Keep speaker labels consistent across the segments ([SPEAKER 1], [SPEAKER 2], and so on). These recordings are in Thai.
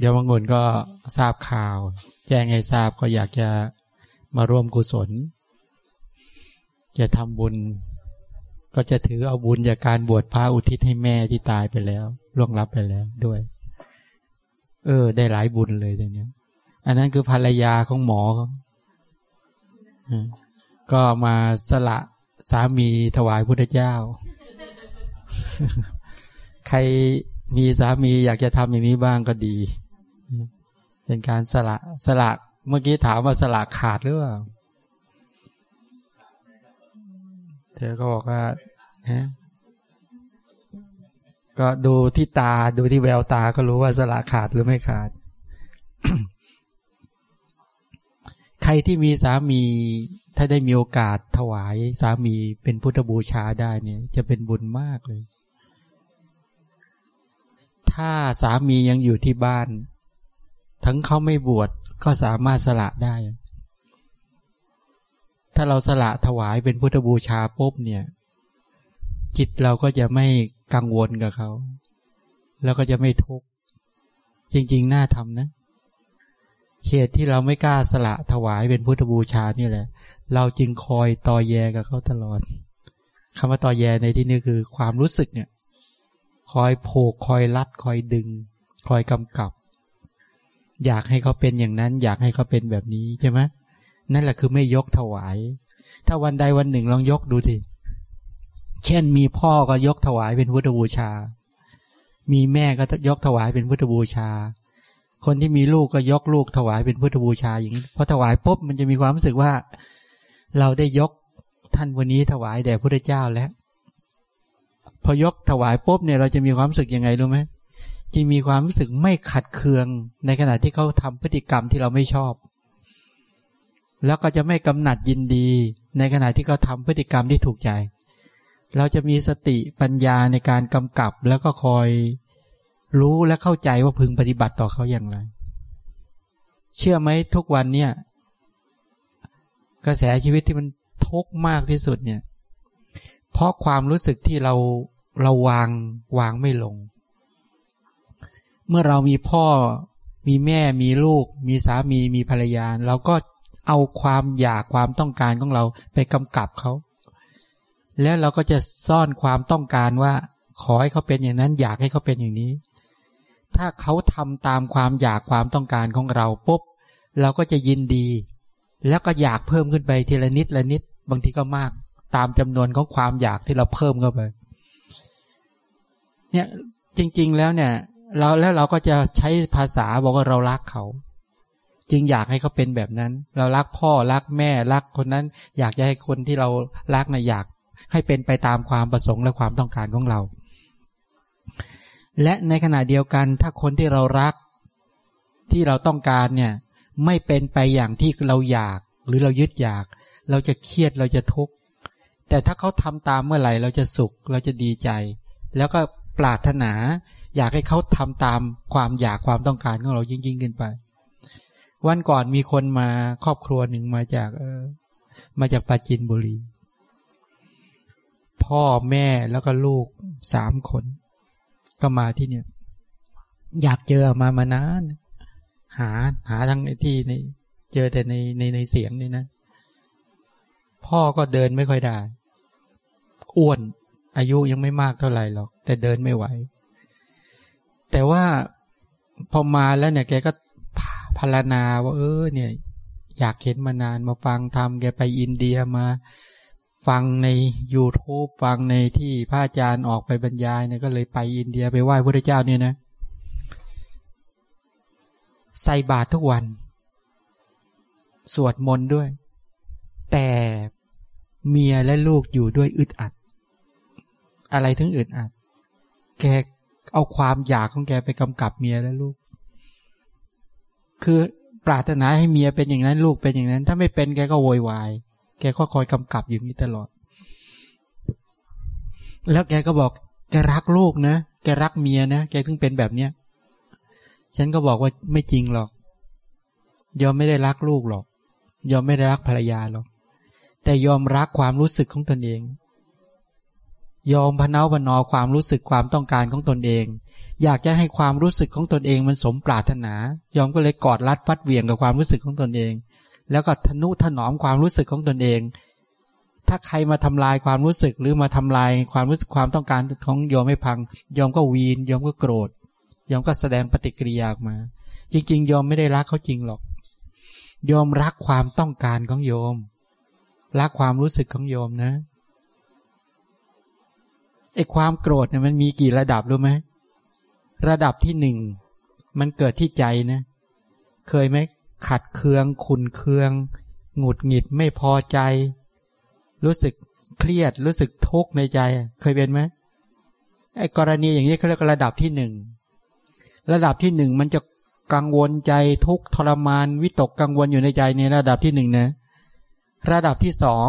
[SPEAKER 1] เดี๋ยวบางคนก็ทราบข่าว แจ้งให้ทราบก็อยากจะมาร่วมกุศล จะทำบุญ ก็จะถือเอาบุญจากการบวชพระอุทิศให้แม่ที่ตายไปแล้วล่วงลับไปแล้วด้วย เออ ได้หลายบุญเลยตรงนี้อันนั้นคือภรรยาของหมอเขาก็มาสละสามีถวายพุทธเจ้า ใครมีสามีอยากจะทำอย่างนี้บ้างก็ดี เป็นการสละสละเมื่อกี้ถามว่าสละขาดหรือเปล่าเธอก็บอกว่าฮะก็ดูที่ตาดูที่แววตาก็รู้ว่าสละขาดหรือไม่ขาด ใครที่มีสามีถ้าได้มีโอกาสถวายสามีเป็นพุทธบูชาได้เนี่ย จะเป็นบุญมากเลย ถ้าสามียังอยู่ที่บ้าน ทั้งเขาไม่บวชก็สามารถสละได้ ถ้าเราสละถวายเป็นพุทธบูชาปุ๊บเนี่ย จิตเราก็จะไม่กังวลกับเขา แล้วก็จะไม่ทุกข์ จริง ๆ น่าทำนะ เหตุที่เราไม่กล้าสละถวายเป็นพุทธบูชานี่แหละ เราจึงคอยตอแยกับเขาตลอดคำว่าตอแยในที่นี้คือความรู้สึกเนี่ย คอยโผกคอยรัด คอยดึง คอยกำกับ อยากให้เขาเป็นอย่างนั้น อยากให้เขาเป็นแบบนี้ใช่ไหมนั่นแหละคือไม่ยกถวาย ถ้าวันใดวันหนึ่งลองยกดูสิเช่นมีพ่อก็ยกถวายเป็นพุทธบูชา มีแม่ก็ยกถวายเป็นพุทธบูชา คนที่มีลูกก็ยกลูกถวายเป็นพุทธบูชาอย่างนี้พอถวายปุ๊บมันจะมีความรู้สึกว่า เราได้ยกท่านวันนี้ถวายแด่พระเจ้าแล้ว พอยกถวายปุ๊บเนี่ยเราจะมีความรู้สึกยังไงรู้ไหม จะมีความรู้สึกไม่ขัดเคือง ในขณะที่เขาทำพฤติกรรมที่เราไม่ชอบ แล้วก็จะไม่กำหนัดยินดี ในขณะที่เขาทาพฤติกรรมที่ถูกใจ เราจะมีสติปัญญาในการกำกับแล้วก็คอยรู้และเข้าใจว่าพึงปฏิบัติต่อเขาอย่างไร เชื่อไหมทุกวันเนี่ย กระแสชีวิตที่มันทุกข์มากที่สุดเนี่ย เพราะความรู้สึกที่เราเราวางวางไม่ลง เมื่อเรามีพ่อ มีแม่ มีลูก มีสามี มีภรรยา เราก็เอาความอยากความต้องการของเราไปกำกับเขา แล้วเราก็จะซ่อนความต้องการว่า ขอให้เขาเป็นอย่างนั้น อยากให้เขาเป็นอย่างนี้ ถ้าเขาทำตามความอยากความต้องการของเราปุ๊บ เราก็จะยินดี แล้วก็อยากเพิ่มขึ้นไปทีละนิดละนิด บางทีก็มาก ตามจำนวนของความอยากที่เราเพิ่มเข้าไป เนี่ยจริง ๆ แล้วเนี่ย เราแล้วเราก็จะใช้ภาษาบอกว่าเรารักเขา จึงอยากให้เขาเป็นแบบนั้น เรารักพ่อรักแม่รักคนนั้น อยากจะให้คนที่เรารักนะอยากให้เป็นไปตามความประสงค์และความต้องการของเรา และในขณะเดียวกันถ้าคนที่เรารักที่เราต้องการเนี่ยไม่เป็นไปอย่างที่เราอยากหรือเรายึดอยาก เราจะเครียดเราจะทุกข์แต่ถ้าเขาทำตามเมื่อไหร่เราจะสุขเราจะดีใจ แล้วก็ปรารถนา อยากให้เขาทำตามความอยากความต้องการของเรายิ่งยิ่งขึ้นไป วันก่อนมีคนมาครอบครัวหนึ่งมาจากเออมาจากปาจินบุรี พ่อแม่แล้วก็ลูกสามคน ก็มาที่เนี่ย อยากเจอมามานาน หาหาทั้งที่ในเจอแต่ในในในเสียงนี่นะ พ่อก็เดินไม่ค่อยได้ อ้วนอายุยังไม่มากเท่าไหร่หรอก แต่เดินไม่ไหว แต่ว่าพอมาแล้วเนี่ยแกก็พารณาว่า เออ เนี่ย อยากเห็นมานานมาฟังทำแกไปอินเดียมา ฟังใน YouTube ฟังในที่พระอาจารย์ออกไปบรรยายเนี่ยก็เลยไปอินเดียไปไหว้พระเจ้าเนี่ยนะใส่บาตรทุกวัน สวดมนต์ด้วย แต่เมียและลูกอยู่ด้วยอึดอัด อะไรถึงอึดอัด แก เอาความอยากของแกไปกำกับเมียและลูก คือปรารถนาให้เมียเป็นอย่างนั้นลูกเป็นอย่างนั้น ถ้าไม่เป็นแกก็โวยวาย แกก็คอยกำกับอยู่นี้ตลอด แล้วแกก็บอกแกรักลูกนะแกรักเมียนะแกถึงเป็นแบบเนี้ยฉันก็บอกว่าไม่จริงหรอก ยอมไม่ได้รักลูกหรอก ยอมไม่ได้รักภรรยาหรอก แต่ยอมรักความรู้สึกของตนเอง ยอมพนาพนอความรู้สึกความต้องการของตนเอง อยากจะให้ความรู้สึกของตนเองมันสมปรารถนา ยอมก็เลยกอดรัดฟัดเวียงกับความรู้สึกของตนเอง แล้วก็ทนุถนอมความรู้สึกของตนเอง ถ้าใครมาทำลายความรู้สึกหรือมาทำลายความรู้สึกความต้องการของยอมไม่พัง ยอมก็วีน ยอมก็โกรธ ยอมก็แสดงปฏิกิริยาออกมา จริง ๆ ยอมไม่ได้รักเขาจริงหรอก ยอมรักความต้องการของโยม รักความรู้สึกของโยมนะ ไอ้ความโกรธเนี่ยมันมีกี่ระดับรู้ไหมระดับที่หนึ่งมันเกิดที่ใจนะ เคยไหมขัดเคือง ขุนเคือง หงุดหงิดไม่พอใจ รู้สึกเครียดรู้สึกทุกข์ในใจ เคยเป็นไหมไอ้กรณีอย่างนี้เขาเรียกระดับที่หนึ่งระดับที่หนึ่งมันจะกังวลใจทุกทรมานวิตกกังวลอยู่ในใจในระดับที่หนึ่งนะ ระดับที่สอง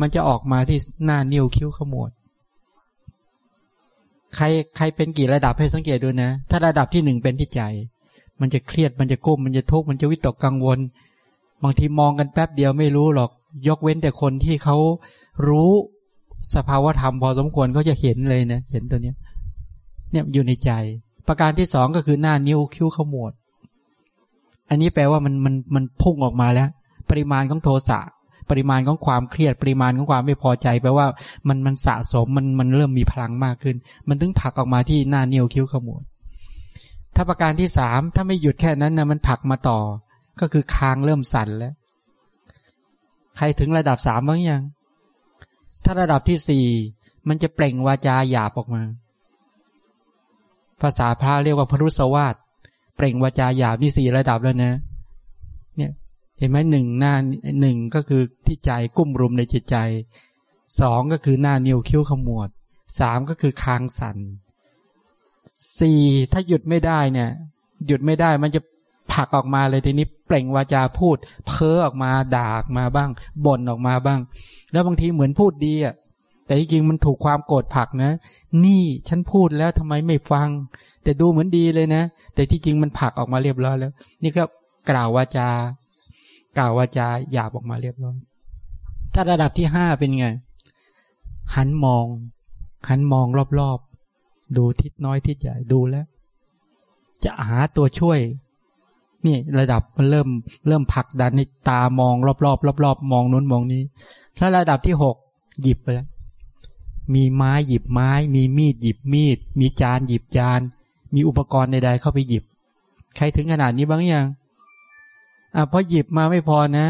[SPEAKER 1] มันจะออกมาที่หน้านิ้วคิ้วขมวด ใครใครเป็นกี่ระดับให้สังเกตดูนะ ถ้าระดับที่หนึ่งเป็นที่ใจ มันจะเครียดมันจะก้มมันจะทุกข์มันจะวิตกกังวล บางทีมองกันแป๊บเดียวไม่รู้หรอก ยกเว้นแต่คนที่เขารู้สภาวธรรมพอสมควรเขาจะเห็นเลยนะ เห็นตัวเนี้ย เนี่ยอยู่ในใจ ประการที่สองก็คือหน้านิ้วคิ้วขมวด อันนี้แปลว่ามันมันมันพุ่งออกมาแล้ว ปริมาณของโทสะ ปริมาณของความเครียดปริมาณของความไม่พอใจแปลว่ามันมันสะสมมันมันเริ่มมีพลังมากขึ้น มันถึงผลักออกมาที่หน้าเนียวคิ้วขมวดถ้าประการที่สามถ้าไม่หยุดแค่นั้นนะมันผลักมาต่อ ก็คือคางเริ่มสั่นแล้ว ใครถึงระดับสามบ้างยัง ถ้าระดับที่สี่มันจะเปล่งวาจาหยาบออกมา ภาษาพระเรียกว่าพรุสวาสเปล่งวาจาหยาบนี่สี่ระดับแล้วนะ เห็นไหมหนึ่งหน้าหนึ่งก็คือที่ใจกุ้มรุมในจิตใจสองก็คือหน้านิ้วคิ้วขมวดสามก็คือคางสันสี่ถ้าหยุดไม่ได้เนี่ย หยุดไม่ได้มันจะผลักออกมาเลยทีนี้เปล่งวาจาพูด เพ้อออกมาด่าออกมาบ้างบ่นออกมาบ้าง แล้วบางทีเหมือนพูดดีอะแต่จริงมันถูกความโกรธผลักนะ นี่ฉันพูดแล้วทำไมไม่ฟัง แต่ดูเหมือนดีเลยนะ แต่ที่จริงมันผลักออกมาเรียบร้อยแล้ว นี่ก็กล่าววาจา กล่าววาจาหยาบออกมาเรียบร้อย ถ้าระดับที่ห้าเป็นไง หันมอง หันมองรอบๆ ดูทิศน้อยทิศใหญ่ดูแล้ว จะหาตัวช่วย นี่ระดับมันเริ่มเริ่มผลักดันในตามองรอบๆรอบๆมองนู้นมองนี้ ถ้าระดับที่หกหยิบไปแล้ว มีไม้หยิบไม้ มีมีดหยิบมีด มีจานหยิบจาน มีอุปกรณ์ใดๆเข้าไปหยิบ ใครถึงขนาดนี้บ้างยัง อะพอหยิบมาไม่พอนะ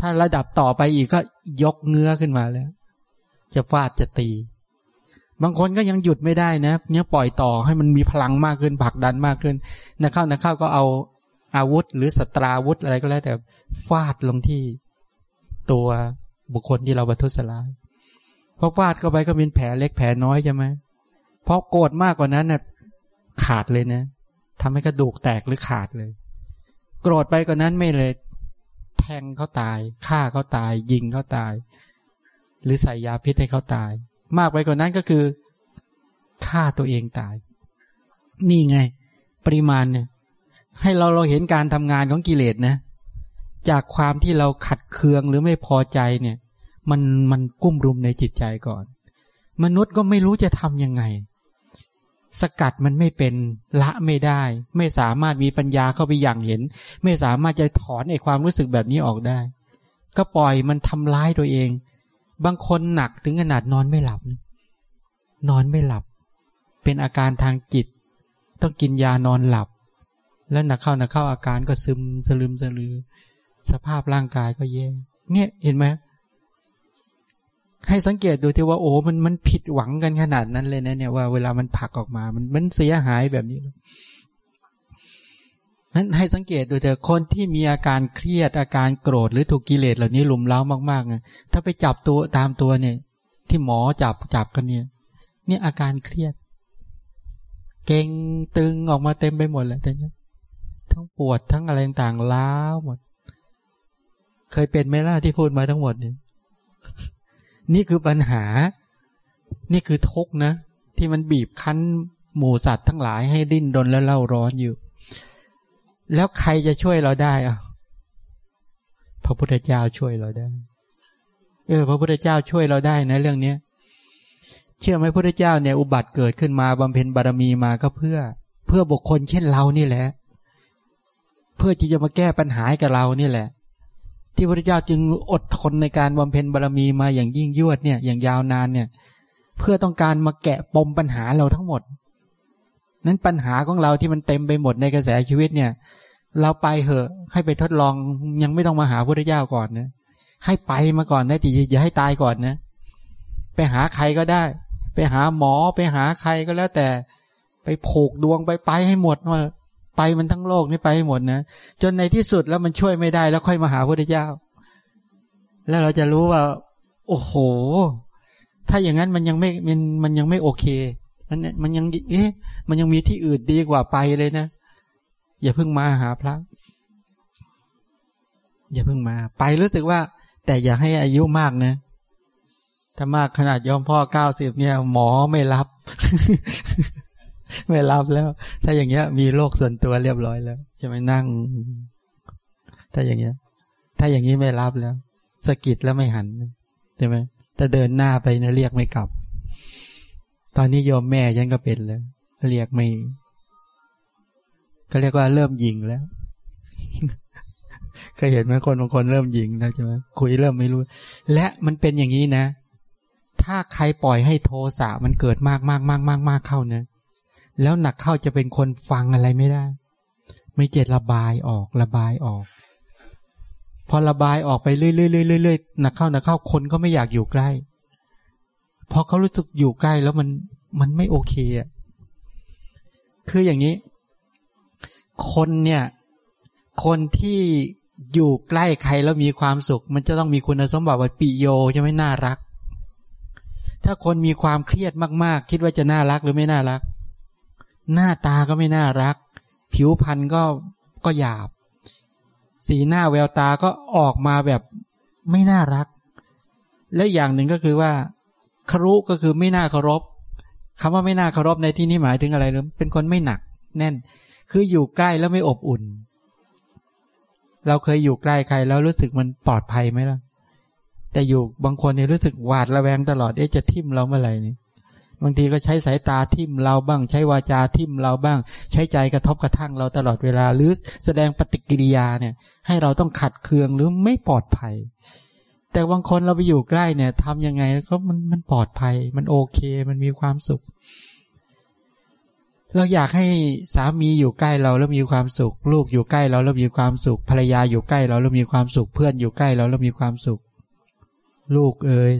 [SPEAKER 1] ถ้าระดับต่อไปอีกก็ยกเงื้อขึ้นมาแล้ว จะฟาดจะตี บางคนก็ยังหยุดไม่ได้นะเนี่ยปล่อยต่อให้มันมีพลังมากขึ้นผลักดันมากขึ้นนะเข้านะเข้าก็เอาอาวุธ หรือสตราวุธอะไรก็แล้ว แต่ฟาดลงที่ตัวบุคคลที่เราบัทุสลายพอฟาดเข้าไปก็เป็นแผลเล็กแผลน้อยใช่ไหมเพราะโกรธมากกว่านั้นนะ่ะขาดเลยนะทำให้กระดูกแตกหรือขาดเลย โกรธไปกว่านั้นไม่เลย แทงเขาตายฆ่าเขาตาย ยิงเขาตาย หรือใส่ยาพิษให้เขาตาย มากไปกว่านั้นก็คือฆ่าตัวเองตาย นี่ไง ปริมาณเนี่ย ให้เราเราเห็นการทำงานของกิเลสนะ จากความที่เราขัดเคืองหรือไม่พอใจเนี่ย มันมันกุ้มรุมในจิตใจก่อน มนุษย์ก็ไม่รู้จะทำยังไง สกัดมันไม่เป็นละไม่ได้ ไม่สามารถมีปัญญาเข้าไปอย่างเห็น ไม่สามารถจะถอนไอ้ความรู้สึกแบบนี้ออกได้ ก็ปล่อยมันทำร้ายตัวเอง บางคนหนักถึงขนาดนอนไม่หลับ นอนไม่หลับ เป็นอาการทางจิต ต้องกินยานอนหลับ แล้วหนักเข้าหนักเข้าอาการก็ซึมสลืมสลือ สภาพร่างกายก็แย่เนี่ยเห็นไหม ให้สังเกตดูที่ว่าโอ้มันมันผิดหวังกันขนาดนั้นเลยนะเนี่ยว่าเวลามันผักออกมา มันมันเสียหายแบบนี้นั้นให้สังเกตดูเถอะคนที่มีอาการเครียดอาการโกรธหรือถูกกิเลสเหล่านี้ลุมเล้ามากๆนะถ้าไปจับตัวตามตัวเนี่ย ที่หมอจับจับกันเนี่ย เนี่ยอาการเครียด เก่งตึงออกมาเต็มไปหมดเลยแต่เนี้ยทั้งปวดทั้งอะไรต่างๆล้าหมด เคยเป็นไหมล่ะที่พูดมาทั้งหมดเนี่ย นี่คือปัญหา นี่คือทุกนะ ที่มันบีบคั้นหมูสัตว์ทั้งหลายให้ดิ้นดนและเล่าร้อนอยู่ แล้วใครจะช่วยเราได้อะพระพุทธเจ้าช่วยเราได้ เออ พระพุทธเจ้าช่วยเราได้นะ เรื่องนี้เชื่อไหมพระพุทธเจ้าเนี่ยอุบัติเกิดขึ้นมาบำเพ็ญบารมีมาก็เพื่อ เพื่อบุคคลเช่นเรานี่แหละ เพื่อที่จะมาแก้ปัญหากับเรานี่แหละ ที่พระเจ้าจึงอดทนในการบำเพ็ญบารมีมาอย่างยิ่งยวดเนี่ยอย่างยาวนานเนี่ย เพื่อต้องการมาแกะปมปัญหาเราทั้งหมด นั้นปัญหาของเราที่มันเต็มไปหมดในกระแสชีวิตเนี่ย เราไปเหอะให้ไปทดลองยังไม่ต้องมาหาพระเจ้าก่อนนะให้ไปมาก่อนนะจีอย่าให้ตายก่อนนะ ไปหาใครก็ได้ ไปหาหมอไปหาใครก็แล้วแต่ ไปผูกดวงไปไปให้หมดว่า ไปมันทั้งโลกนี่ไปให้หมดนะจนในที่สุดแล้วมันช่วยไม่ได้แล้วค่อยมาหาพระเจ้า แล้วเราจะรู้ว่า โอ้โห ถ้าอย่างนั้นมันยังไม่มันมันยังไม่โอเคมันมันยังเอ๊ะมันยังมีที่อื่นดีกว่าไปเลยนะ อย่าเพิ่งมาหาพระอย่าเพิ่งมา ไปรู้สึกว่า แต่อย่าให้อายุมากนะถ้ามากขนาดยอมพ่อเก้าสิบเนี่ย หมอไม่รับ ไม่รับแล้ว ถ้าอย่างเงี้ย มีโรคส่วนตัวเรียบร้อยแล้วจะไม่นั่ง ถ้าอย่างเงี้ย ถ้าอย่างนี้ไม่รับแล้วสกิดแล้วไม่หันใช่ไหมแต่เดินหน้าไปนะเรียกไม่กลับ ตอนนี้โยมแม่ฉันก็เป็นแล้วเรียกไม่ก็เรียกว่าเริ่มยิงแล้วเคยเห็นไหมคนบางคนเริ่มยิงนะใช่ไหมคุยเริ่มไม่รู้ และมันเป็นอย่างนี้นะ ถ้าใครปล่อยให้โทสะมันเกิดมากมากมากมากมากเข้านะ แล้วหนักเข้าจะเป็นคนฟังอะไรไม่ได้ ไม่เจ็ดระบายออกระบายออก พอระบายออกไปเรื่อยๆเรื่อยๆหนักเข้าหนักเข้าคนก็ไม่อยากอยู่ใกล้เพราะเขารู้สึกอยู่ใกล้แล้วมันมันไม่โอเคอะคืออย่างนี้ คนเนี่ย คนที่อยู่ใกล้ใครแล้วมีความสุข มันจะต้องมีคุณสมบัติว่าปิโยจะไม่น่ารัก ถ้าคนมีความเครียดมากๆ คิดว่าจะน่ารักหรือไม่น่ารัก หน้าตาก็ไม่น่ารัก ผิวพรรณก็ก็หยาบ สีหน้าแววตาก็ออกมาแบบไม่น่ารัก และอย่างหนึ่งก็คือว่าครุก็คือไม่น่าเคารพคำว่าไม่น่าเคารพในที่นี้หมายถึงอะไรหรือเป็นคนไม่หนัก แน่น คืออยู่ใกล้แล้วไม่อบอุ่น เราเคยอยู่ใกล้ใครแล้วรู้สึกมันปลอดภัยไหมล่ะ แต่อยู่บางคนเนี่ยรู้สึกหวาดระแวงตลอดเอ๊ะจะทิ่มเราเมื่อไหร่นี่ บางทีก็ใช้สายตาทิ่มเราบ้าง ใช้วาจาทิ่มเราบ้าง ใช้ใจกระทบกระทั่งเราตลอดเวลา หรือแสดงปฏิกิริยาเนี่ย ให้เราต้องขัดเคืองหรือไม่ปลอดภัย แต่บางคนเราไปอยู่ใกล้เนี่ยทำยังไงก็มันมันปลอดภัย มันโอเค มันมีความสุข เราอยากให้สามีอยู่ใกล้เราแล้วมีความสุข ลูกอยู่ใกล้เราแล้วมีความสุข ภรรยาอยู่ใกล้เราแล้วมีความสุข เพื่อนอยู่ใกล้เราแล้วมีความสุข ลูกเอ๋ย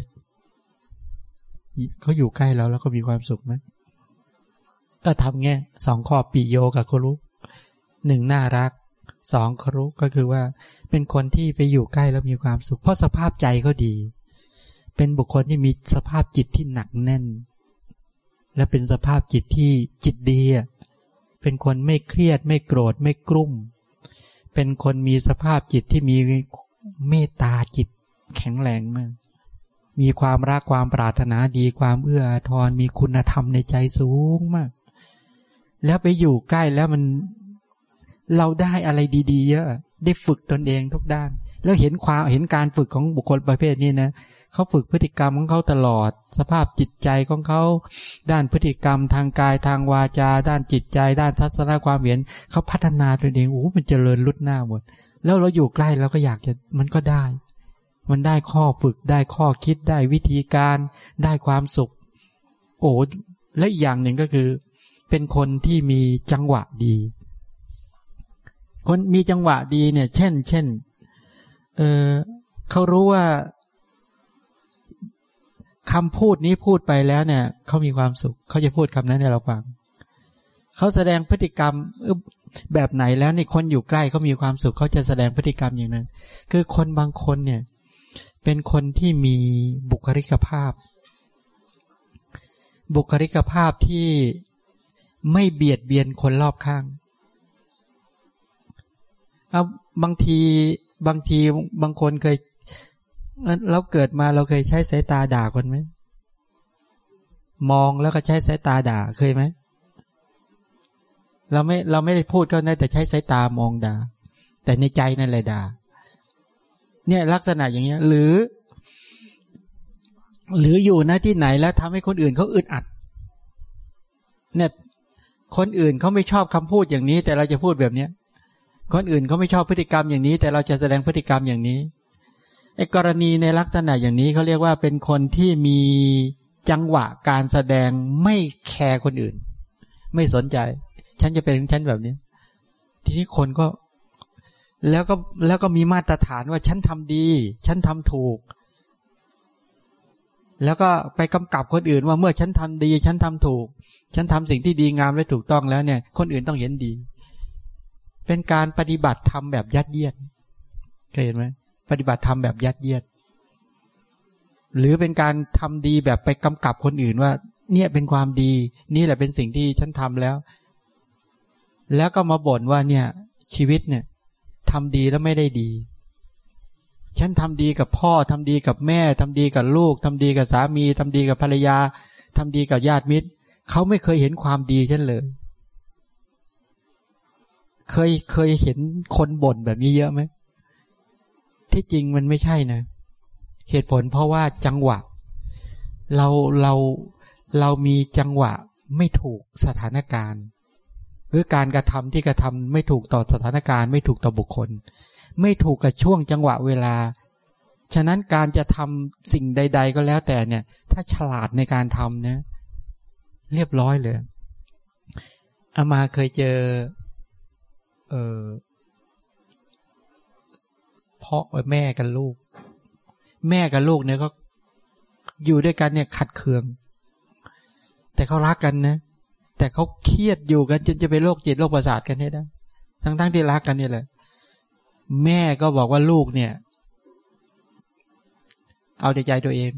[SPEAKER 1] เขาอยู่ใกล้เราแล้วก็มีความสุขไหมก็ทำแง่สองข้อปีโยกับครุหนึ่งน่ารักสองครุก็คือว่า เป็นคนที่ไปอยู่ใกล้แล้วมีความสุข เพราะสภาพใจเขาดี เป็นบุคคลที่มีสภาพจิตที่หนักแน่น และเป็นสภาพจิตที่จิตดีเป็นคนไม่เครียด ไม่โกรธไม่กลุ้มเป็นคนมีสภาพจิตที่มีเมตตาจิตแข็งแรงมาก มีความรักความปรารถนาดีความเอื้ออาทรมีคุณธรรมในใจสูงมาก แล้วไปอยู่ใกล้แล้วมันเราได้อะไรดีๆเยอะ ได้ฝึกตนเองทุกด้าน แล้วเห็นความเห็นการฝึกของบุคคลประเภทนี้นะเขาฝึกพฤติกรรมของเขาตลอด สภาพจิตใจของเขา ด้านพฤติกรรมทางกายทางวาจา ด้านจิตใจ ด้านทัศนความเห็นเขาพัฒนาตัวเองโอ้มันเจริญลุดหน้าหมด แล้วเราอยู่ใกล้เราก็อยากจะมันก็ได้ มันได้ข้อฝึกได้ข้อคิดได้วิธีการได้ความสุข โอ้และอีกอย่างหนึ่งก็คือ เป็นคนที่มีจังหวะดี คนมีจังหวะดีเนี่ย เช่น เช่น เออเขารู้ว่าคำพูดนี้พูดไปแล้วเนี่ยเขามีความสุขเขาจะพูดคำนั้นให้เราฟังเขาแสดงพฤติกรรมแบบไหนแล้วในคนอยู่ใกล้เขามีความสุขเขาจะแสดงพฤติกรรมอย่างนั้น คือคนบางคนเนี่ย เป็นคนที่มีบุคลิกภาพ บุคลิกภาพที่ไม่เบียดเบียนคนรอบข้างเอาบางทีบางทีบางคนเคยเราเกิดมาเราเคยใช้สายตาด่าคนไหมมองแล้วก็ใช้สายตาด่าเคยไหมเราไม่เราไม่ได้พูดก็ได้แต่ใช้สายตามองด่า แต่ในใจนั่นแหละด่า เนี่ยลักษณะอย่างเงี้ย หรือ หรืออยู่หน้าที่ไหนแล้วทำให้คนอื่นเขาอึดอัด เนี่ย คนอื่นเขาไม่ชอบคำพูดอย่างนี้ แต่เราจะพูดแบบเนี้ยคนอื่นเขาไม่ชอบพฤติกรรมอย่างนี้ แต่เราจะแสดงพฤติกรรมอย่างนี้ไอ้กรณีในลักษณะอย่างนี้เขาเรียกว่าเป็นคนที่มีจังหวะการแสดงไม่แคร์คนอื่น ไม่สนใจ ฉันจะเป็นฉันแบบนี้ ทีนี้คนก็ แล้วก็แล้วก็มีมาตรฐานว่าฉันทำดี ฉันทำถูก แล้วก็ไปกำกับคนอื่นว่าเมื่อฉันทำดี ฉันทำถูก ฉันทำสิ่งที่ดีงามและถูกต้องแล้วเนี่ย คนอื่นต้องเห็นดี เป็นการปฏิบัติธรรมแบบยัดเยียดเคยเห็นไหมปฏิบัติธรรมแบบยัดเยียด หรือเป็นการทำดีแบบไปกำกับคนอื่นว่า เนี่ยเป็นความดี นี่แหละเป็นสิ่งที่ฉันทำแล้ว แล้วก็มาบ่นว่าเนี่ย ชีวิตเนี่ย ทำดีแล้วไม่ได้ดี ฉันทำดีกับพ่อทำดีกับแม่ทำดีกับลูกทำดีกับสามีทำดีกับภรรยาทำดีกับญาติมิตร เขาไม่เคยเห็นความดีฉันเลย เคยเคยเห็นคนบ่นแบบนี้เยอะไหมที่จริงมันไม่ใช่นะ เหตุผลเพราะว่าจังหวะ เราเราเรามีจังหวะไม่ถูกสถานการณ์ หรือการกระทำที่กระทำไม่ถูกต่อสถานการณ์ไม่ถูกต่อบุคคล ไม่ถูกกับช่วงจังหวะเวลา ฉะนั้นการจะทำสิ่งใด ๆ ก็แล้วแต่เนี่ย ถ้าฉลาดในการทำเนี่ยเรียบร้อยเลยอามาเคยเจอ เออพ่อแม่กับลูก แม่กับลูกเนี่ยก็อยู่ด้วยกันเนี่ยขัดเคือง แต่เขารักกันนะ แต่เขาเครียดอยู่กันจนจะเป็นโรคจิตโรคประสาทกันให้ได้ทั้งๆทที่รักกันนี่แหละ แม่ก็บอกว่าลูกเนี่ย เอาแต่ใจตัวเอง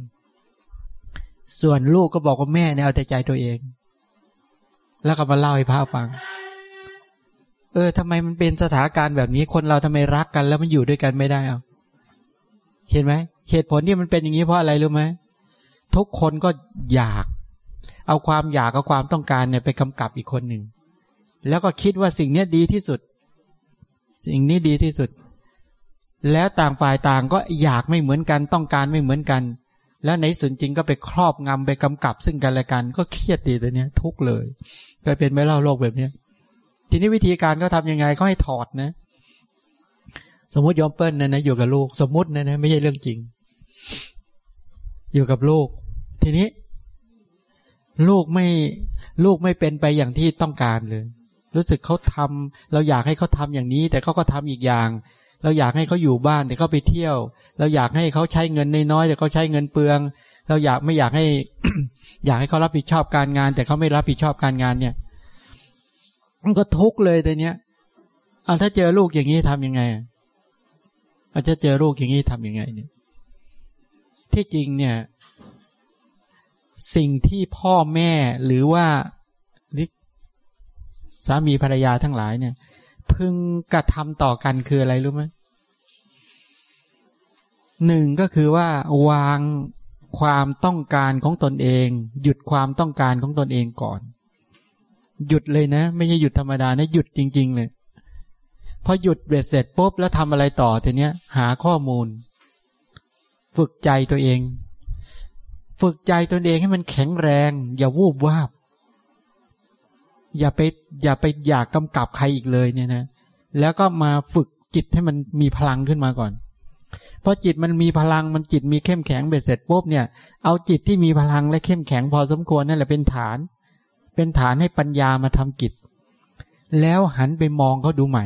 [SPEAKER 1] ส่วนลูกก็บอกว่าแม่เนี่ยเอาแต่ใจตัวเอง แล้วก็มาเล่าให้พระฟัง เออทำไมมันเป็นสถานการณ์แบบนี้ คนเราทำไมรักกัน แล้วมันอยู่ด้วยกันไม่ได้เอาเห็นไหมเหตุผลที่มันเป็นอย่างนี้เพราะอะไรรู้ไหมทุกคนก็อยาก เอาความอยากกับความต้องการเนี่ยไปกำกับอีกคนหนึ่ง แล้วก็คิดว่าสิ่งนี้ดีที่สุด สิ่งนี้ดีที่สุด แล้วต่างฝ่ายต่างก็อยากไม่เหมือนกันต้องการไม่เหมือนกัน แล้วในส่วนจริงก็ไปครอบงำไปกำกับ ซึ่งกันและกัน ก็เครียดดีตัวเนี้ย ทุกเลยก็เป็นไม่เล่าโลกแบบเนี้ยทีนี้วิธีการเขาทายังไงเขาให้ถอดนะ สมมติยอมเปิ้ลนะนะอยู่กับลูก สมมตินะนะไม่ใช่เรื่องจริง อยู่กับลูก ทีนี้ ลูกไม่ลูกไม่เป็นไปอย่างที่ต้องการเลย รู้สึกเขาทำเราอยากให้เขาทาอย่างนี้ แต่เขาก็ทำอีกอย่าง เราอยากให้เขาอยู่บ้านแต่เขาไปเที่ยว เราอยากให้เขาใช้เงินน้อยแต่เขาใช้เงินเปลือง เราอยากไม่อยากให้ อยากให้เขารับผิดชอบการงาน แต่เขาไม่รับผิดชอบการงานเนี่ย มันก็ทุกข์เลยแต่เนี้ยเอาถ้าเจอลูกอย่างนี้ทํำยังไงอาจจะเจอลูกอย่างนี้ทํำยังไงเนี่ย ที่จริงเนี่ย สิ่งที่พ่อแม่หรือว่าสามีภรรยาทั้งหลายเนี่ย พึงกระทำต่อกันคืออะไรรู้ไหมหนึ่งก็คือว่าวางความต้องการของตนเอง หยุดความต้องการของตนเองก่อน หยุดเลยนะ ไม่ใช่หยุดธรรมดานะหยุดจริง ๆ เลยพอหยุดเบ็ดเสร็จปุ๊บแล้วทำอะไรต่อทีเนี้ย หาข้อมูล ฝึกใจตัวเอง ฝึกใจตัวเองให้มันแข็งแรง อย่าวูบวาบ อย่าไปอย่าไปอยากกำกับใครอีกเลยเนี่ยนะแล้วก็มาฝึกจิตให้มันมีพลังขึ้นมาก่อนพอจิตมันมีพลังมันจิตมีเข้มแข็งเบ็ดเสร็จปุ๊บเนี่ย เอาจิตที่มีพลังและเข้มแข็งพอสมควรนั่นแหละเป็นฐาน เป็นฐานให้ปัญญามาทำกิจ แล้วหันไปมองเขาดูใหม่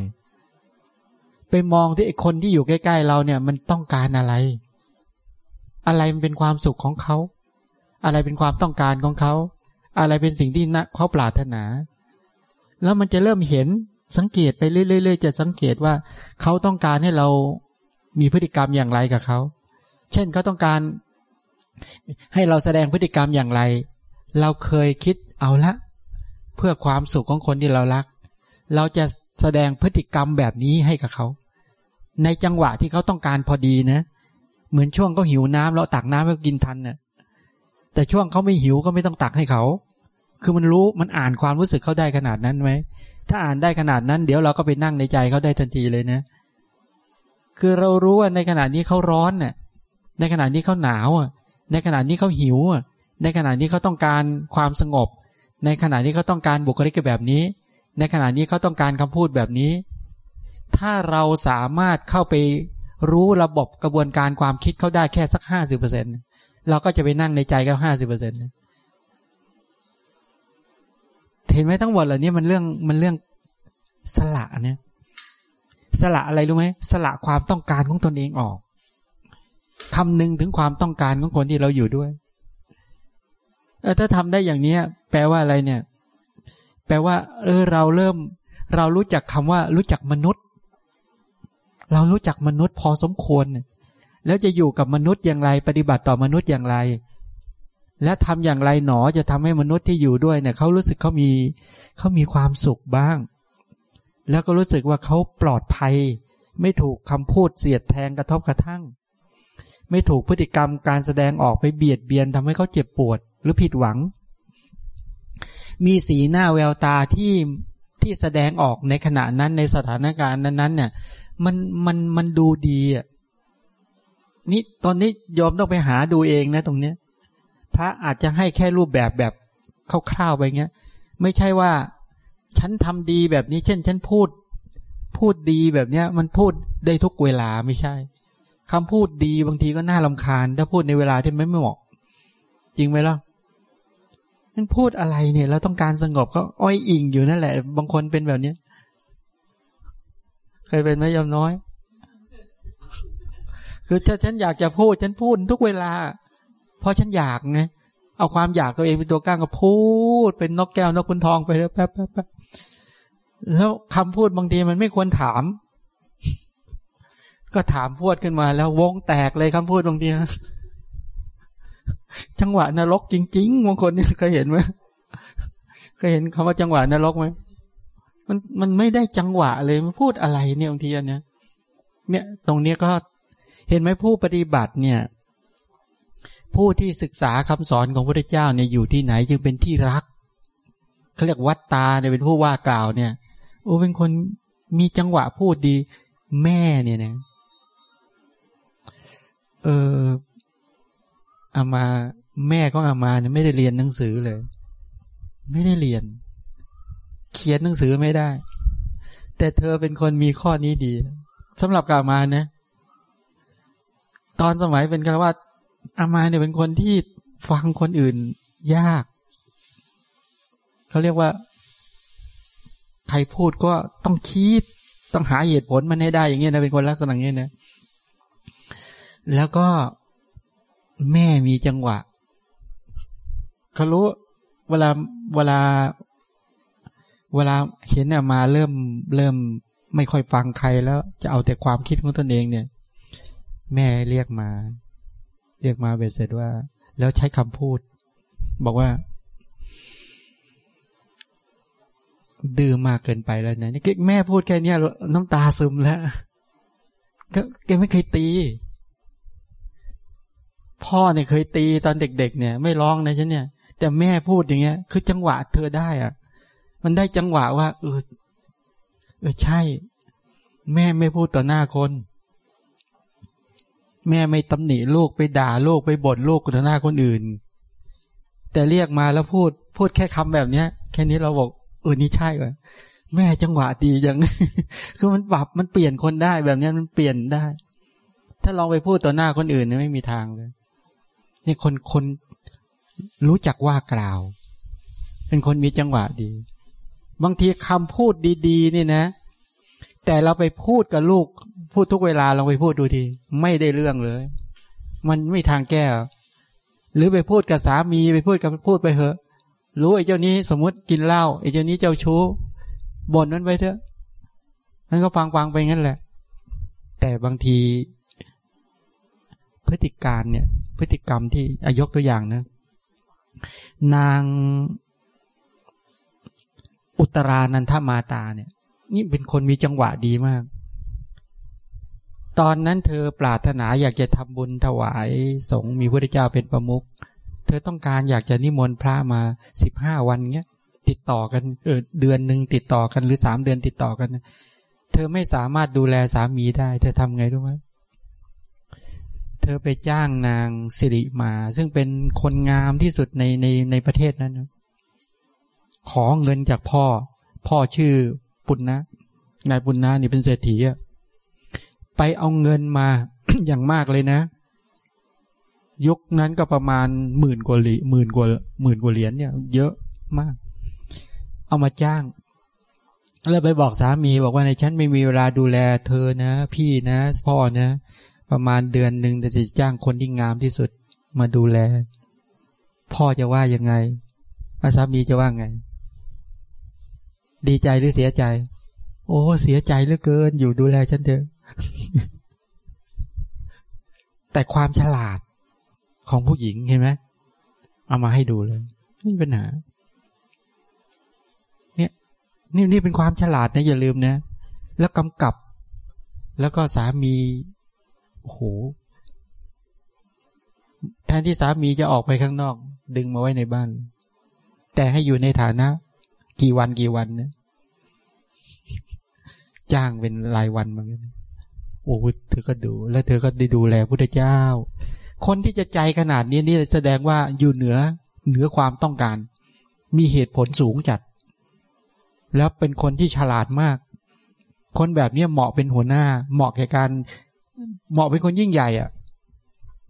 [SPEAKER 1] ไปมองที่ไอ้คนที่อยู่ใกล้ ๆ เราเนี่ย มันต้องการอะไร อะไรมันเป็นความสุขของเขา อะไรเป็นความต้องการของเขา อะไรเป็นสิ่งที่นะเขาปรารถนา แล้วมันจะเริ่มเห็นสังเกตไปเรื่อยๆจะสังเกตว่าเขาต้องการให้เรามีพฤติกรรมอย่างไรกับเขา เช่นเขาต้องการ ให้เราแสดงพฤติกรรมอย่างไร เราเคยคิดเอาละ เพื่อความสุขของคนที่เรารัก เราจะแสดงพฤติกรรมแบบนี้ให้กับเขา ในจังหวะที่เขาต้องการพอดีนะ เหมือนช่วงเขาหิวน้ำเราตักน้ำให้กินทันเนะ่ย แต่ช่วงเขาไม่หิวก็ไม่ต้องตักให้เขา คือมันรู้มันอ่านความรู้สึกเขาได้ขนาดนั้นไหม ถ้าอ่านได้ขนาดนั้น เดี๋ยวเราก็ไปนั่งในใจเขาได้ทันทีเลยนะ คือเรารู้ว่าในขณะนี้เขาร้อนเน่ยในขณะนี้เขาหนาวอะ ในขณะนี้เขาหิวอะ ในขณะนี้เขาต้องการความสงบ ในขณะนี้เขาต้องการบุคลิกแบบนี้ ในขณะนี้เขาต้องการคำพูดแบบนี้ ถ้าเราสามารถเข้าไปรู้ระบบกระบวนการความคิดเขาได้แค่สักห้าสิบเปอร์เซ็นต์ เราก็จะไปนั่งในใจก็ห้าสิบเปอร์เซ็นต์เห็นไหมทั้งหมดเหล่านี้มันเรื่องมันเรื่องสละเนี่ยสละอะไรรู้ไหมสละความต้องการของตนเองออกคำนึงถึงความต้องการของคนที่เราอยู่ด้วยเออถ้าทำได้อย่างเนี้ยแปลว่าอะไรเนี่ย แปลว่า เออ เราเริ่ม เรารู้จักคำว่า รู้จักมนุษย์ เรารู้จักมนุษย์พอสมควร แล้วจะอยู่กับมนุษย์อย่างไร ปฏิบัติต่อมนุษย์อย่างไร และทำอย่างไรหนอจะทำให้มนุษย์ที่อยู่ด้วยเนี่ยเขารู้สึกเขามีเขามีความสุขบ้าง แล้วก็รู้สึกว่าเขาปลอดภัย ไม่ถูกคำพูดเสียดแทงกระทบกระทั่ง ไม่ถูกพฤติกรรมการแสดงออกไปเบียดเบียนทำให้เขาเจ็บปวด หรือผิดหวัง มีสีหน้าแววตาที่ที่แสดงออกในขณะนั้นในสถานการณ์นั้นๆเนี่ยมันมันมันดูดีอะ นี่ตอนนี้ยอมต้องไปหาดูเองนะตรงเนี้ย พระอาจจะให้แค่รูปแบบแบบคร่าวๆไปเงี้ย ไม่ใช่ว่า ฉันทำดีแบบนี้ เช่น ฉันพูด พูดดีแบบเนี้ย มันพูดได้ทุกเวลาไม่ใช่คำพูดดีบางทีก็น่าลำคาญ ถ้าพูดในเวลาที่ไม่เหมาะ จริงไหมล่ะมันพูดอะไรเนี่ย เราต้องการสงบก็อ้อยอิงอยู่นั่นแหละ บางคนเป็นแบบเนี้ย เคยเป็นไหมยอมน้อย คือถ้าฉันอยากจะพูดฉันพูดทุกเวลา เพราะฉันอยากไงเอาความอยากตัวเองเป็นตัวกลางก็พูด เป็นนกแก้วนกคุณทองไปแล้วแป๊บแป๊บแป๊บแล้วคำพูดบางทีมันไม่ควรถาม ก็ถามพูดขึ้นมา แล้ววงแตกเลยคำพูดตรงนี้จังหวะนรกจริงๆบางคนเนี่ยเคยเห็นไหมเคยเห็นคำว่าจังหวะนรกไหมมันมันไม่ได้จังหวะเลยมันพูดอะไรเนี่ยบางทีเนี่ยเนี่ย ตรงเนี้ก็ เห็นไหมผู้ปฏิบัติเนี่ย ผู้ที่ศึกษาคำสอนของพระเจ้าเนี่ยอยู่ที่ไหนจึงเป็นที่รักเขาเรียกวัดตาเนี่ยเป็นผู้ว่ากล่าวเนี่ยโอ้เป็นคนมีจังหวะพูดดีแม่เนี่ยนะเอออามาแม่ก็อามาเนี่ยไม่ได้เรียนหนังสือเลย ไม่ได้เรียน เขียนหนังสือไม่ได้ แต่เธอเป็นคนมีข้อนี้ดีสำหรับกามาเนี่ย ตอนสมัยเป็นกันว่าอามาเนี่ยเป็นคนที่ฟังคนอื่นยากเขาเรียกว่า ใครพูดก็ต้องคิด ต้องหาเหตุผลมันให้ได้อย่างเงี้ยนะเป็นคนลักษณะอย่างเงี้ยนะ แล้วก็แม่มีจังหวะเขารู้เวลาเวลา เวลาเห็นเนี่ยมาเริ่มเริ่มไม่ค่อยฟังใครแล้ว จะเอาแต่ความคิดของตนเองเนี่ย แม่เรียกมา เรียกมาเบ็เสร็จว่า แล้วใช้คำพูด บอกว่า ดื้อมากเกินไปแล้วนะนี่แม่พูดแค่นี้น้ำตาซึมแล้วก็แกไม่เคยตี พ่อเนี่ยเคยตีตอนเด็ก ๆ เนี่ย ไม่ร้องนะฉันเนี่ย แต่แม่พูดอย่างเงี้ย คือจังหวะเธอได้อะ มันได้จังหวะว่า เออเออใช่ แม่ไม่พูดต่อหน้าคน แม่ไม่ตำหนิลูกไปด่าลูกไปบ่นลูกต่อหน้าคนอื่น แต่เรียกมาแล้วพูดพูดแค่คำแบบเนี้ย แค่นี้เราบอกเออนี่ใช่เลยแม่จังหวะดีจังคือมันปรับมันเปลี่ยนคนได้แบบนี้มันเปลี่ยนได้ ถ้าลองไปพูดต่อหน้าคนอื่นเนี่ยไม่มีทางเลยนี่คนคนรู้จักว่ากล่าว เป็นคนมีจังหวะดี บางทีคำพูดดี ๆ นี่นะ แต่เราไปพูดกับลูก พูดทุกเวลาลองไปพูดดูทีไม่ได้เรื่องเลย มันไม่ทางแก้ หรือไปพูดกับสามีไปพูดกับพูดไปเหอะ รู้ไอ้เจ้านี้สมมติกินเหล้าไอ้เจ้านี้เจ้าชู้บ่นนั้นไปเถอะนั่นก็ฟังฟังไปงั้นแหละ แต่บางที พฤติการเนี่ย พฤติกรรมที่อายกตัวอย่างนะนางอุตรานันทมาตาเนี่ย นี่เป็นคนมีจังหวะดีมาก ตอนนั้นเธอปรารถนาอยากจะทำบุญถวายสงฆ์มีพระเจ้าเป็นประมุขเธอต้องการอยากจะนิมนต์พระมาสิบห้าวันเงี้ย ติดต่อกันเออเดือนหนึ่งติดต่อกันหรือสามเดือนติดต่อกัน เธอไม่สามารถดูแลสามีได้ เธอทำไงรู้ไหมเธอไปจ้างนางสิริมา ซึ่งเป็นคนงามที่สุดในในในประเทศนั้นนะขอเงินจากพ่อ พ่อชื่อปุณณนะนายปุณณะนี่เป็นเศรษฐีอะ ไปเอาเงินมาอย่างมากเลยนะ ยุคนั้นก็ประมาณหมื่นกว่าหลีหมื่นกว่าหมื่นกว่าเหรียญเนี่ย เยอะมาก เอามาจ้างแล้วไปบอกสามีบอกว่าในฉันไม่มีเวลาดูแลเธอนะ พี่นะ พ่อนะ ประมาณเดือนหนึ่งจะจ้างคนที่งามที่สุดมาดูแล พ่อจะว่ายังไงสามีจะว่าไง ดีใจหรือเสียใจ โอ้ เสียใจเหลือเกิน อยู่ดูแลฉันเถอะ แต่ความฉลาดของผู้หญิงเห็นไหมเอามาให้ดูเลยนี่ปัญหา เนี่ยนี่เป็นความฉลาดนะอย่าลืมนะ แล้วกำกับ แล้วก็สามีโอ้โหแทนที่สามีจะออกไปข้างนอก ดึงมาไว้ในบ้าน แต่ให้อยู่ในฐานะ กี่วันกี่วันนะจ้างเป็นรายวันมาอน โอ้เธอก็ดู แล้วเธอก็ได้ดูแลพุทธเจ้า คนที่จะใจขนาดนี้นี่แสดงว่าอยู่เหนือเหนือความต้องการ มีเหตุผลสูงจัด แล้วเป็นคนที่ฉลาดมาก คนแบบนี้เหมาะเป็นหัวหน้า เหมาะแก่การ เหมาะเป็นคนยิ่งใหญ่อะ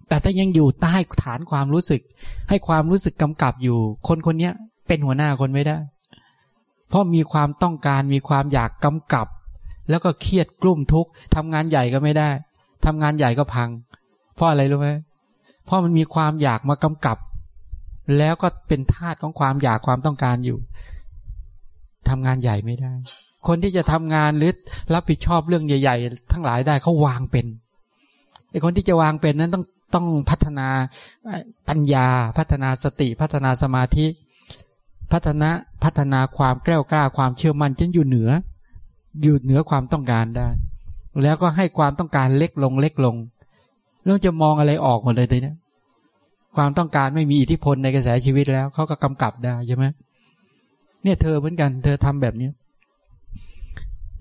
[SPEAKER 1] แต่ถ้ายังอยู่ใต้ฐานความรู้สึก ให้ความรู้สึกกำกับอยู่ คนคนนี้เป็นหัวหน้าคนไม่ได้ เพราะมีความต้องการมีความอยากกำกับ แล้วก็เครียดกลุ่มทุกข์ทำงานใหญ่ก็ไม่ได้ทำงานใหญ่ก็พัง เพราะอะไรรู้ไหมเพราะมันมีความอยากมากำกับ แล้วก็เป็นธาตุของความอยากความต้องการอยู่ทำงานใหญ่ไม่ได้ คนที่จะทำงานหรือรับผิดชอบเรื่องใหญ่ ๆ ทั้งหลายได้เขาวางเป็นไอ้คนที่จะวางเป็นนั้นต้องต้องพัฒนาปัญญา พัฒนาสติ พัฒนาสมาธิ พัฒนาพัฒนาความแกล้วกล้าความเชื่อมั่นจนอยู่เหนือ อยู่เหนือความต้องการได้ แล้วก็ให้ความต้องการเล็กลงเล็กลงแล้วจะมองอะไรออกหมดเลยเนี่ยความต้องการไม่มีอิทธิพลในกระแสชีวิตแล้วเขาก็กำกับได้ใช่ไหมเนี่ยเธอเหมือนกัน เธอทำแบบนี้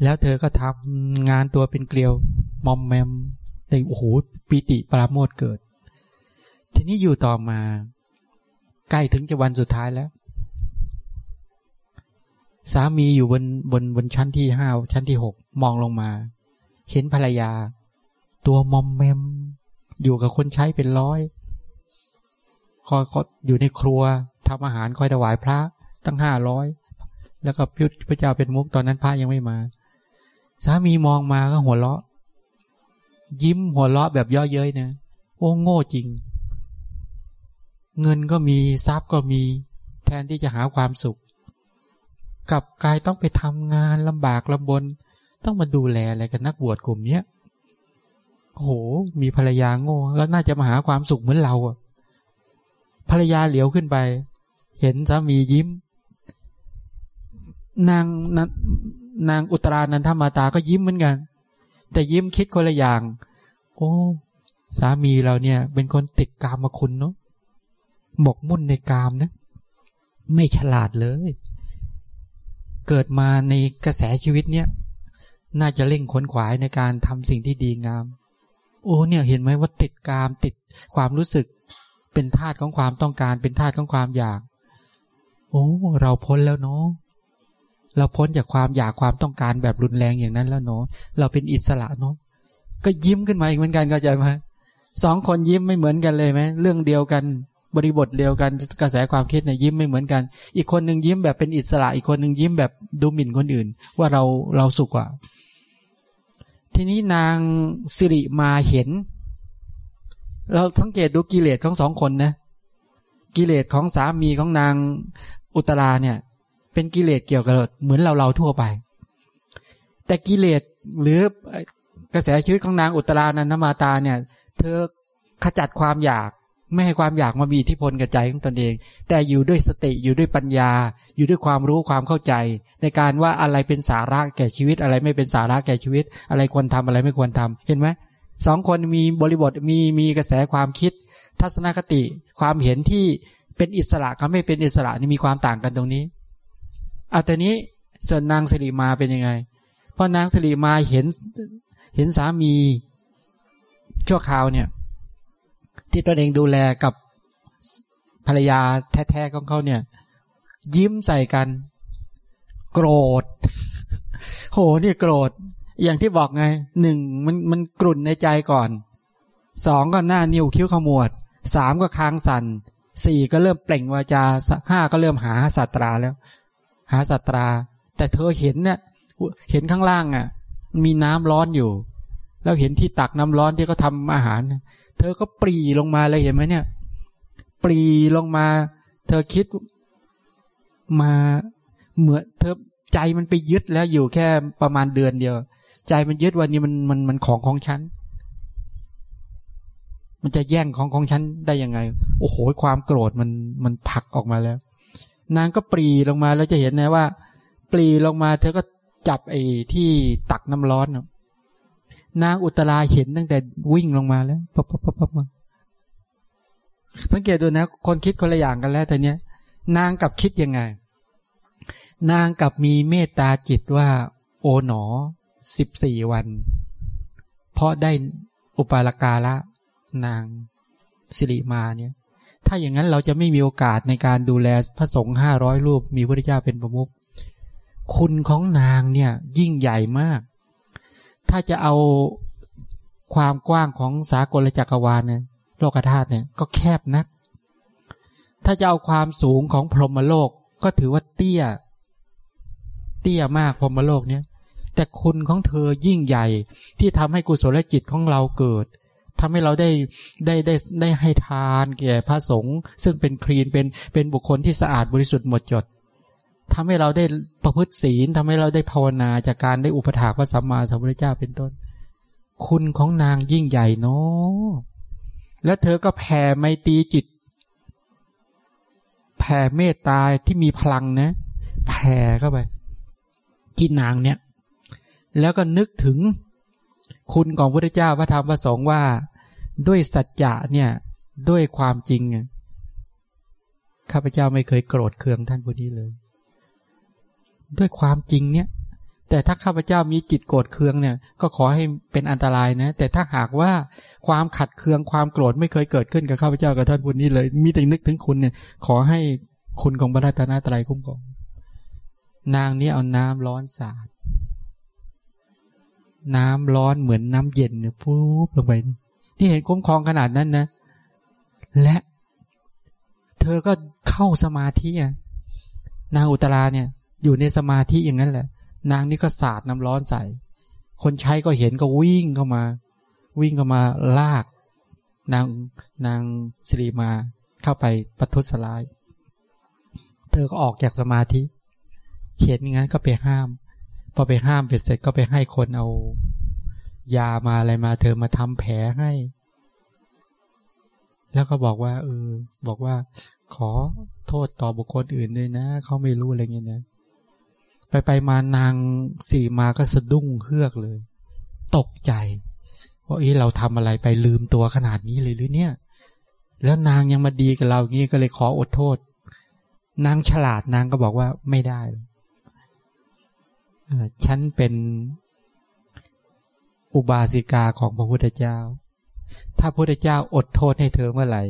[SPEAKER 1] แล้วเธอก็ทำงานตัวเป็นเกลียวมอมแมมในโอ้โหปีติปราโมทเกิด ทีนี้อยู่ต่อมา ใกล้ถึงจะวันสุดท้ายแล้ว สามีอยู่บนบนบนชั้นที่ห้าชั้นที่หกมองลงมา เห็นภรรยา ตัวมอมแมม อยู่กับคนใช้เป็นร้อยคอยอยู่ในครัวทำอาหารคอยถวายพระตั้งห้าร้อยแล้วก็พิพระเจ้าเป็นมุกตอนนั้นพระยังไม่มา สามีมองมาก็หัวเราะ ยิ้มหัวเราะแบบย่อเย้ยนะโอ้โง่จริง เงินก็มีทรัพย์ก็มี แทนที่จะหาความสุข กับกายต้องไปทำงานลำบากลำบน ต้องมาดูแลอะไรกันนักบวชกลุ่มเนี้ยโหมีภรรยาโง่แล้วน่าจะมาหาความสุขเหมือนเราอะภรรยาเหลียวขึ้นไป เห็นสามียิ้ม นางนางอุตรานันทมาตาก็ยิ้มเหมือนกัน แต่ยิ้มคิดคนละอย่าง โอ้ สามีเราเนี่ย เป็นคนติดกามมาคุณเนาะหมกมุ่นในกามนะ ไม่ฉลาดเลย เกิดมาในกระแสชีวิตเนี่ย น่าจะเร่งขนขวายในการทำสิ่งที่ดีงาม โอ้เนี่ยเห็นไหมว่าติดกามติดความรู้สึก เป็นธาตุของความต้องการเป็นธาตุของความอยาก โอ้เราพ้นแล้วเนาะเราพ้นจากความอยากความต้องการแบบรุนแรงอย่างนั้นแล้วเนาะเราเป็นอิสระเนาะก็ยิ้มขึ้นมาอีกเหมือนกันเข้าใจไหมสองคนยิ้มไม่เหมือนกันเลยไหมเรื่องเดียวกัน บริบทเดียวกันกระแสความคิดเนี่ยยิ้มไม่เหมือนกัน อีกคนหนึ่งยิ้มแบบเป็นอิสระ อีกคนหนึ่งยิ้มแบบดูหมิ่นคนอื่น ว่าเราเราสุขกว่า ทีนี้นางสิริมาเห็น เราสังเกตดูกิเลสของสองคนนะกิเลสของสามีของนางอุตราเนี่ย เป็นกิเลสเกี่ยวกับเหมือนเราเราทั่วไป แต่กิเลสหรือกระแสชีวิตของนางอุตรานันทมาตาเนี่ย เธอขจัดความอยาก ไม่ให้ความอยากมามีอิทธิพลกับใจของตนเอง แต่อยู่ด้วยสติอยู่ด้วยปัญญา อยู่ด้วยความรู้ความเข้าใจ ในการว่าอะไรเป็นสาระแก่ชีวิตอะไรไม่เป็นสาระแก่ชีวิต อะไรควรทำอะไรไม่ควรทำเห็นไหมสองคนมีบริบทมีมีกระแสความคิด ทัศนคติ ความเห็นที่เป็นอิสระกับไม่เป็นอิสระนี่มีความต่างกันตรงนี้อาตนี้ส่วนนางสิริมาเป็นยังไงพอนางสิริมาเห็นเห็นสามีชั่วคราวเนี่ย ที่ตนเองดูแลกับภรรยาแท้ๆของเขาเนี่ย ยิ้มใส่กัน โกรธ โหนี่โกรธ อย่างที่บอกไงหนึ่งมันมันกลุ่นในใจก่อนสองก็หน้านิ้วคิ้วขมวดสามก็ค้างสันสี่ก็เริ่มเปล่งวาจาห้าก็เริ่มหาสัตราแล้ว หาสัตรา แต่เธอเห็นเนี่ยเห็นข้างล่างอะ มีน้ำร้อนอยู่ แล้วเห็นที่ตักน้ำร้อนที่เขาทาอาหาร เธอก็ปรีลงมาเลยเห็นไหมเนี่ย ปรีลงมา เธอคิดมาเหมือนเธอใจมันไปยึดแล้วอยู่แค่ประมาณเดือนเดียว ใจมันยึดวันนี้มันมันมันของของฉัน มันจะแย่งของของฉันได้ยังไง โอ้โหความโกรธมันมันผักออกมาแล้ว นางก็ปรีลงมาแล้วจะเห็นนะว่า ปรีลงมา เธอก็จับไอ้ที่ตักน้ำร้อนน นางอุตราเห็นตั้งแต่วิ่งลงมาแล้วปั๊บปั๊บปั๊บปั๊บสังเกตดูนะ คนคิดคนละอย่างกันแล้วแต่เนี้ย นางกับคิดยังไง นางกับมีเมตตาจิตว่า โอ๋หนอสิบสี่วัน เพราะได้อุปาลกาละ นางสิริมาเนี่ย ถ้าอย่างนั้นเราจะไม่มีโอกาสในการดูแลพระสงฆ์ห้าร้อยรูปมีพระเจ้าเป็นประมุขคุณของนางเนี่ย ยิ่งใหญ่มาก ถ้าจะเอาความกว้างของสากลจักรวาลเนี่ยโลกธาตุเนี่ยก็แคบนัก ถ้าจะเอาความสูงของพรหมโลกก็ถือว่าเตี้ย เตี้ยมากพรหมโลกเนี่ย แต่คุณของเธอยิ่งใหญ่ที่ทำให้กุศลจิตของเราเกิดทำให้เราได้ได้ได้ได้ให้ทานแก่พระสงฆ์ซึ่งเป็นครีนเป็นเป็นบุคคลที่สะอาดบริสุทธิ์หมดจด ทำให้เราได้ประพฤติศีลทำให้เราได้ภาวนาจากการได้อุปถากพระสัมมาสัมพุทธเจ้าเป็นต้น คุณของนางยิ่งใหญ่เนาะแล้วเธอก็แผ่ไมตรีจิต แผ่เมตตาที่มีพลังนะ แผ่เข้าไปกินนางเนี่ย แล้วก็นึกถึงคุณของพระเจ้าพระธรรมพระสงฆ์ว่า ด้วยสัจจะเนี่ย ด้วยความจริงข้าพเจ้าไม่เคยโกรธเคืองท่านผู้นี้เลย ด้วยความจริงเนี่ย แต่ถ้าข้าพเจ้ามีจิตโกรธเคืองเนี่ย ก็ขอให้เป็นอันตรายนะ แต่ถ้าหากว่าความขัดเคืองความโกรธไม่เคยเกิดขึ้นกับข้าพเจ้ากับท่านผู้นี้เลย มีแต่นึกถึงคุณเนี่ย ขอให้คุณของพระรัตนตรัยคุ้มครองนางนี้เอาน้ำร้อนสาดน้ำร้อนเหมือนน้ำเย็นเนี่ยปุ๊บลงไป ที่เห็นคุ้มครองขนาดนั้นนะ และเธอก็เข้าสมาธิอะนางอุตราเนี่ย อยู่ในสมาธิอย่างนั้นแหละ นางนี่ก็สาดน้ำร้อนใส่ คนใช้ก็เห็นก็วิ่งเข้ามา วิ่งเข้ามาลาก นางนางสิริมาเข้าไปปทุสลาย เธอก็ออกจากสมาธิเห็นงั้นก็ไปห้าม พอไปห้ามเสร็จก็ไปให้คนเอา ยามาอะไรมา เธอมาทำแผลให้ แล้วก็บอกว่าเออบอกว่าขอโทษต่อบุคคลอื่นด้วยนะ เขาไม่รู้อะไรเงี้ยนะ ไปไปมานางสี่มาก็สะดุ้งเฮือกเลย ตกใจว่าเอ้เราทำอะไรไปลืมตัวขนาดนี้เลยหรือเนี่ย แล้วนางยังมาดีกับเรางี้ก็เลยขออดโทษ นางฉลาดนางก็บอกว่าไม่ได้ฉันเป็นอุบาสิกาของพระพุทธเจ้า ถ้าพระพุทธเจ้าอดโทษให้เธอเมื่อไหร่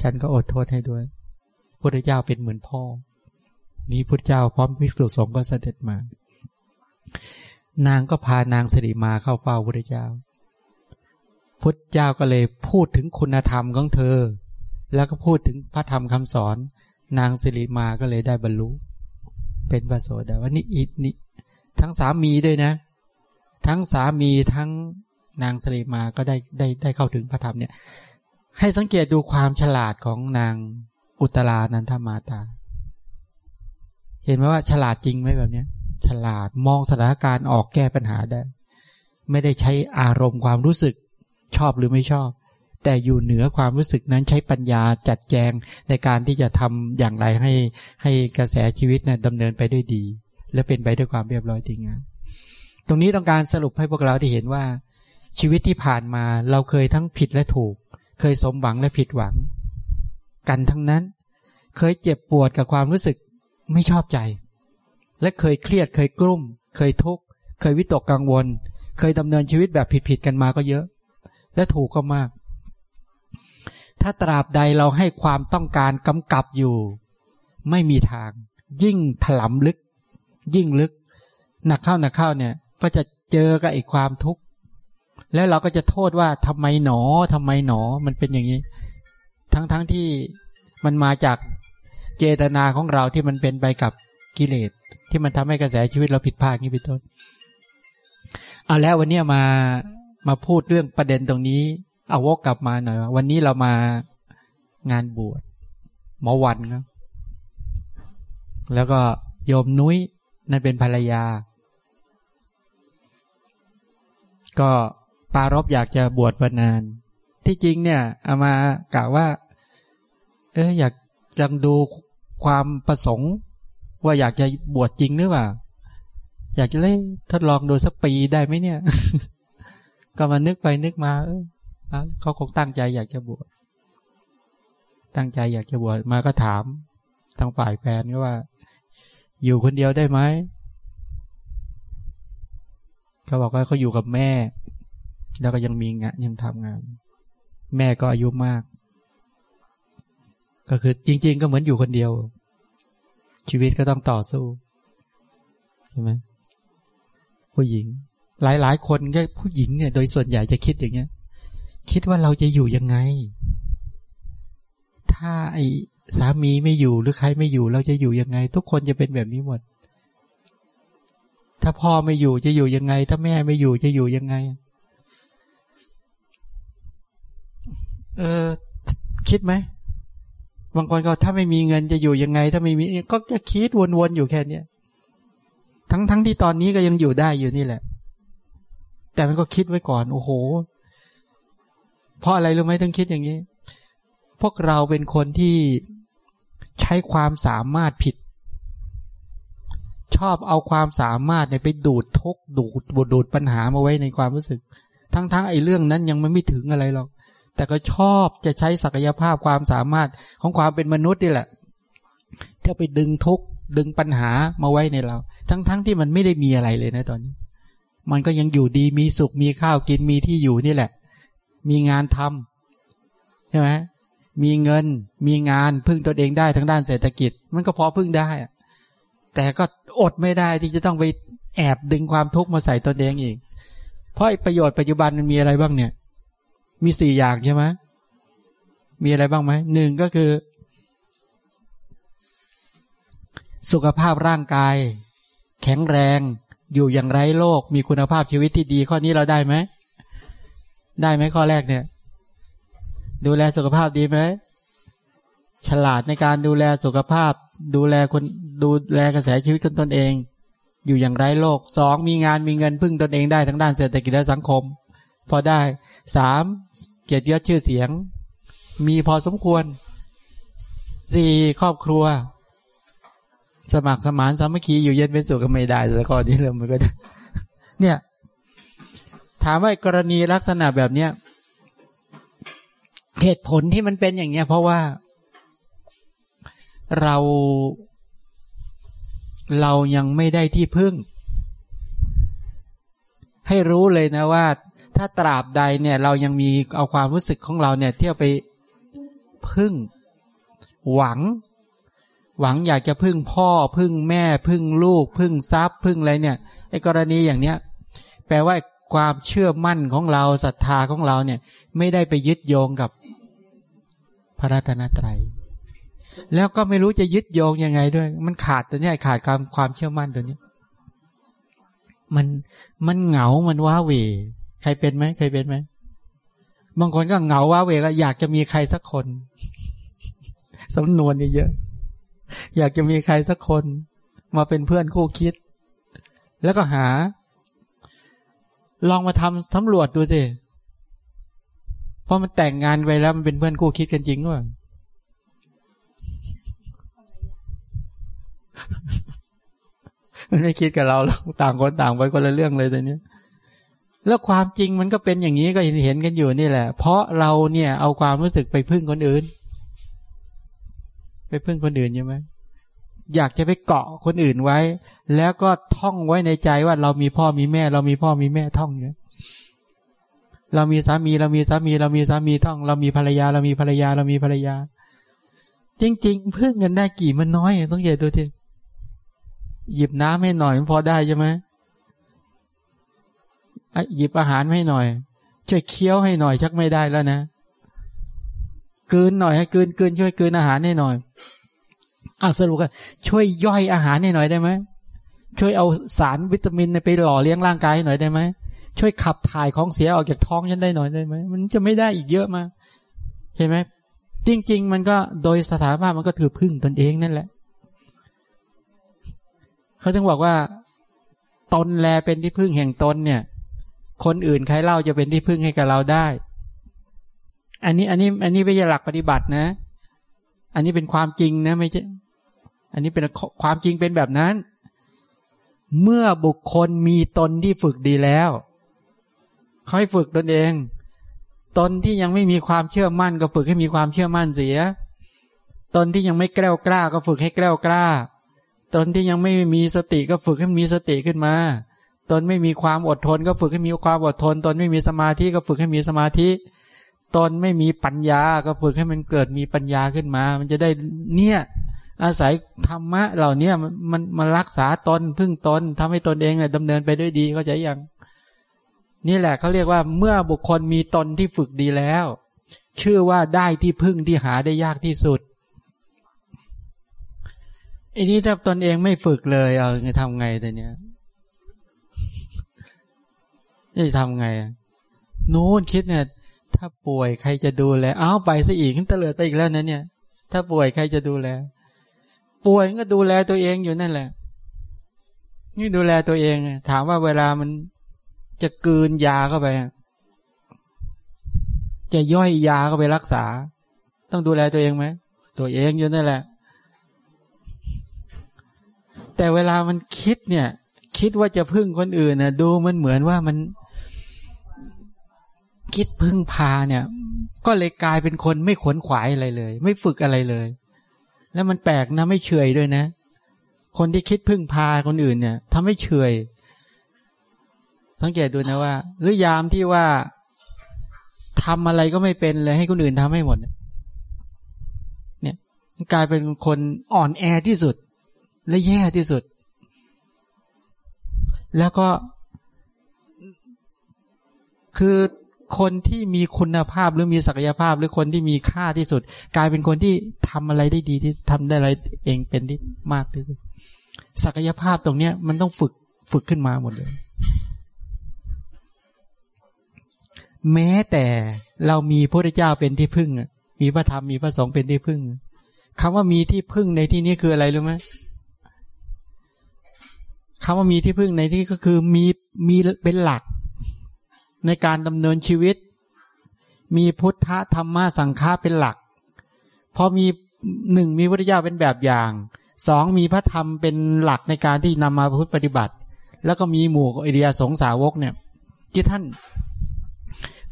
[SPEAKER 1] ฉันก็อดโทษให้ด้วยพระพุทธเจ้าเป็นเหมือนพ่อ นี้พุทธเจ้าพร้อมภิกษุสงฆ์ก็เสด็จมา นางก็พานางสิริมาเข้าเฝ้าพระพุทธเจ้า พุทธเจ้าก็เลยพูดถึงคุณธรรมของเธอ แล้วก็พูดถึงพระธรรมคำสอน นางสิริมาก็เลยได้บรรลุ เป็นพระโสดาวันนี้อินี่ทั้งสามีด้วยนะ ทั้งสามีทั้งนางสลีมาก็ได้ได้ได้เข้าถึงพระธรรมเนี่ย ให้สังเกตดูความฉลาดของนางอุตรานันทมาตา เห็นไหมว่าฉลาดจริงไหมแบบเนี้ย ฉลาดมองสถานการณ์ออกแก้ปัญหาได้ ไม่ได้ใช้อารมณ์ความรู้สึกชอบหรือไม่ชอบ แต่อยู่เหนือความรู้สึกนั้นใช้ปัญญาจัดแจงในการที่จะทำอย่างไรให้ให้กระแสชีวิตนะ่ะดำเนินไปด้วยดี และเป็นไปด้วยความเรียบร้อยดีงามตรงนี้ต้องการสรุปให้พวกเราได้เห็นว่า ชีวิตที่ผ่านมาเราเคยทั้งผิดและถูก เคยสมหวังและผิดหวัง กันทั้งนั้น เคยเจ็บปวดกับความรู้สึก ไม่ชอบใจ และเคยเครียดเคยกลุ้ม เคยทุกข์ เคยวิตกกังวล เคยดำเนินชีวิตแบบผิดๆกันมาก็เยอะ และถูกก็มาก ถ้าตราบใดเราให้ความต้องการกำกับอยู่ ไม่มีทาง ยิ่งถลำลึก ยิ่งลึก หนักเข้าหนักเข้าเนี่ย ก็จะเจอกับอีความทุกข์แล้วเราก็จะโทษว่าทำไมหนอทำไมหนอมันเป็นอย่างนี้ ทั้งๆทที่มันมาจาก เจตนาของเราที่มันเป็นไปกับกิเลสที่มันทำให้กระแสชีวิตเราผิดพลาดนี้เป็นต้นเอาแล้ววันนี้มามาพูดเรื่องประเด็นตรงนี้ เอาวกกลับมาหน่อยวันนี้เรามางานบวชหมอวันครับแล้วก็โยมนุ้ยนั่นเป็นภรรยา ก็ปารบอยากจะบวชมานาน ที่จริงเนี่ย เอามากล่าวว่า เอออยากจังดู ความประสงค์ ว่าอยากจะบวชจริงหรือเปล่า อยากจะเล่ทดลองดูสักปีได้ไหมเนี่ย ก็มานึกไปนึกมา เออเขาคงตั้งใจอยากจะบวชตั้งใจอยากจะบวชมาก็ถามทางฝ่ายแฟนก็ว่า อยู่คนเดียวได้ไหมเขาบอกว่าเขาอยู่กับแม่ แล้วก็ยังมีงานยังทำงาน แม่ก็อายุมาก ก็คือจริง ๆ ก็เหมือนอยู่คนเดียว ชีวิตก็ต้องต่อสู้ใช่ไหมผู้หญิง หลาย ๆ คนก็ผู้หญิงเนี่ย โดยส่วนใหญ่จะคิดอย่างเงี้ย คิดว่าเราจะอยู่ยังไง ถ้าไอสามีไม่อยู่หรือใครไม่อยู่ เราจะอยู่ยังไง ทุกคนจะเป็นแบบนี้หมด ถ้าพ่อไม่อยู่จะอยู่ยังไง ถ้าแม่ไม่อยู่จะอยู่ยังไง เออคิดไหม บางคนก็ถ้าไม่มีเงินจะอยู่ยังไง ถ้าไม่มีก็จะคิดวนๆอยู่แค่เนี้ยทั้งทั้งที่ตอนนี้ก็ยังอยู่ได้อยู่นี่แหละ แต่มันก็คิดไว้ก่อน โอ้โห เพราะอะไรรู้ไหมต้องคิดอย่างนี้ พวกเราเป็นคนที่ใช้ความสามารถผิด ชอบเอาความสามารถเนี่ยไปดูดทุกดูดบดดูดปัญหามาไว้ในความรู้สึก ทั้งๆไอ้เรื่องนั้นยังไม่ถึงอะไรหรอก แต่ก็ชอบจะใช้ศักยภาพความสามารถของความเป็นมนุษย์นี่แหละที่ไปดึงทุกดึงปัญหามาไว้ในเรา ทั้งๆทที่มันไม่ได้มีอะไรเลยนะตอนนี้ มันก็ยังอยู่ดีมีสุขมีข้าวกินมีที่อยู่นี่แหละ มีงานทำใช่ไหมมีเงินมีงานพึ่งตัวเองได้ทั้งด้านเศรษฐกิจ มันก็พอพึ่งได้ แต่ก็อดไม่ได้ที่จะต้องไปแอบดึงความทุกข์มาใส่ตัวเองอีก เพราะประโยชน์ปัจจุบันมันมีอะไรบ้างเนี่ย มีสี่อย่างใช่ไหมมีอะไรบ้างไหมหนึ่งก็คือ สุขภาพร่างกาย แข็งแรง อยู่อย่างไร้โรคมีคุณภาพชีวิตที่ดีข้อนี้เราได้ไหม ได้ไหมข้อแรกเนี่ย ดูแลสุขภาพดีไหมฉลาดในการดูแลสุขภาพ ดูแลคนดูแลกระแสชีวิตคนตนเอง อยู่อย่างไร้โรคสองมีงานมีเงินพึ่งตนเองได้ทั้งด้านเศรษฐกิจและสังคม พอได้สาม เกียรติยศชื่อเสียง มีพอสมควรสี่ครอบครัว สมัครสมานสามัคคีอยู่เย็นเป็นสุขก็ไม่ได้แต่ข้อนี้เริ่มมันก็เนี่ย ถามว่ากรณีลักษณะแบบเนี้ยเหตุผลที่มันเป็นอย่างเนี้ย เพราะว่า เราเรายังไม่ได้ที่พึ่ง ให้รู้เลยนะว่า ถ้าตราบใดเนี่ยเรายังมีเอาความรู้สึกของเราเนี่ย เที่ยวไปพึ่ง หวัง หวังอยากจะพึ่งพ่อพึ่งแม่ พึ่งลูก พึ่งทรัพย์ พึ่งอะไรเนี่ยไอ้กรณีอย่างเนี้ยแปลว่าความเชื่อมั่นของเราศรัทธาของเราเนี่ย ไม่ได้ไปยึดโยงกับพระรัตนตรัย แล้วก็ไม่รู้จะยึดโยงยังไงด้วย มันขาดตัวนี้ขาดความความเชื่อมั่นตัวนี้มันมันเหงา มันว้าเหว ใครเป็นไหมใครเป็นไหมบางคนก็เหงาว้าเวก็อยากจะมีใครสักคนสำนวนเยอะอยากจะมีใครสักคน มาเป็นเพื่อนคู่คิด แล้วก็หา ลองมาทำสำรวจดูสิพอมันแต่งงานไปแล้วมันเป็นเพื่อนคู่คิดกันจริงหรือเปล่ามันไม่คิดกับเราหรอกต่างคนต่างไปคนละเรื่องเลยตอนนี้ แล้วความจริงมันก็เป็นอย่างนี้ก็เห็นกันอยู่นี่แหละ เพราะเราเนี่ยเอาความรู้สึกไปพึ่งคนอื่น ไปพึ่งคนอื่นใช่ไหมอยากจะไปเกาะคนอื่นไว้ แล้วก็ท่องไว้ในใจว่าเรามีพ่อมีแม่ เรามีพ่อมีแม่ท่องเนี่ยเรามีสามีเรามีสามี เรามีสามีต้อง เรามีภรรยา เรามีภรรยา เรามีภรรยา จริงๆพึ่งกันได้กี่มันน้อยต้องใหญ่ตัวทีหยิบน้ำให้หน่อยพอได้ใช่ไหม หยิบอาหารให้หน่อยช่วยเคี้ยวให้หน่อยชักไม่ได้แล้วนะกืนหน่อยให้กืนกืนช่วยกืนอาหารให้หน่อยอะสรุปกันช่วยย่อยอาหารให้หน่อยได้ไหมช่วยเอาสารวิตามินไปหล่อเลี้ยงร่างกายหน่อยได้ไหมช่วยขับถ่ายของเสียออกจากท้องฉันได้หน่อยได้ไหมมันจะไม่ได้อีกเยอะมาเห็นไหมจริง ๆ มันก็โดยสถานะมันก็ถือพึ่งตนเองนั่นแหละเขาถึงบอกว่า ตนแลเป็นที่พึ่งแห่งตนเนี่ย คนอื่นใครเล่าจะเป็นที่พึ่งให้กับเราได้ อันนี้อันนี้อันนี้ไม่ใช่หลักปฏิบัตินะ อันนี้เป็นความจริงนะไม่ใช่อันนี้เป็นความจริงเป็นแบบนั้น เมื่อบุคคลมีตนที่ฝึกดีแล้วเขาให้ฝึกตนเอง ตนที่ยังไม่มีความเชื่อมั่นก็ฝึกให้มีความเชื่อมั่นเสีย ตนที่ยังไม่แกล้วกล้าก็ฝึกให้แกล้วกล้า ตนที่ยังไม่มีสติก็ฝึกให้มีสติขึ้นมา ตนไม่มีความอดทนก็ฝึกให้มีความอดทน ตนไม่มีสมาธิก็ฝึกให้มีสมาธิ ตนไม่มีปัญญาก็ฝึกให้มันเกิดมีปัญญาขึ้นมา มันจะได้เนี่ยอาศัยธรรมะเหล่านี้มันมันมันรักษาตนพึ่งตนทำให้ตนเองเนี่ยดำเนินไปด้วยดีเข้าใจยังนี่แหละเขาเรียกว่าเมื่อบุคคลมีตนที่ฝึกดีแล้ว ชื่อว่าได้ที่พึ่งที่หาได้ยากที่สุดอันนี้ถ้าตนเองไม่ฝึกเลย เอาจะทำไงแต่เนี้ย จะทำไงนู้นคิดเนี่ย ถ้าป่วยใครจะดูแลอ้าวไปซะอีกขึ้นเตลิดไปอีกแล้วนะเนี่ย ถ้าป่วยใครจะดูแล ป่วยก็ดูแลตัวเองอยู่นั่นแหละ นี่ดูแลตัวเอง ถามว่าเวลามันจะกืนยาเข้าไป จะย่อยยาเข้าไปรักษา ต้องดูแลตัวเองไหมตัวเองอยู่นั่นแหละ แต่เวลามันคิดเนี่ย คิดว่าจะพึ่งคนอื่นนะดูมันเหมือนว่ามัน คิดพึ่งพาเนี่ย ก็เลยกลายเป็นคนไม่ขวนขวายอะไรเลย ไม่ฝึกอะไรเลย แล้วมันแปลกนะไม่เฉยด้วยนะ คนที่คิดพึ่งพาคนอื่นเนี่ยทำให้เฉยสังเกตดูนะว่า หรือยามที่ว่าทำอะไรก็ไม่เป็นเลยให้คนอื่นทำให้หมด เนี่ยกลายเป็นคนอ่อนแอที่สุด และแย่ที่สุด แล้วก็คือ คนที่มีคุณภาพหรือมีศักยภาพ หรือคนที่มีค่าที่สุด กลายเป็นคนที่ทำอะไรได้ดีที่ทำได้อะไรเองเป็นที่มากที่สุดศักยภาพตรงเนี้ย มันต้องฝึกฝึกขึ้นมาหมดเลย แม้แต่เรามีพระเจ้าเป็นที่พึ่งมีพระธรรมมีพระสงฆ์เป็นที่พึ่งคำว่ามีที่พึ่งในที่นี้คืออะไรรู้ไหมคำว่ามีที่พึ่งในที่ก็คือมีมีเป็นหลัก ในการดำเนินชีวิต มีพุทธธรรมะสังฆาเป็นหลัก พอมีหนึ่งมีพระเจ้าเป็นแบบอย่างสองมีพระธรรมเป็นหลักในการที่นำมาพุทธปฏิบัติ แล้วก็มีหมู่ไอเดียสงสาวกเนี่ยที่ท่าน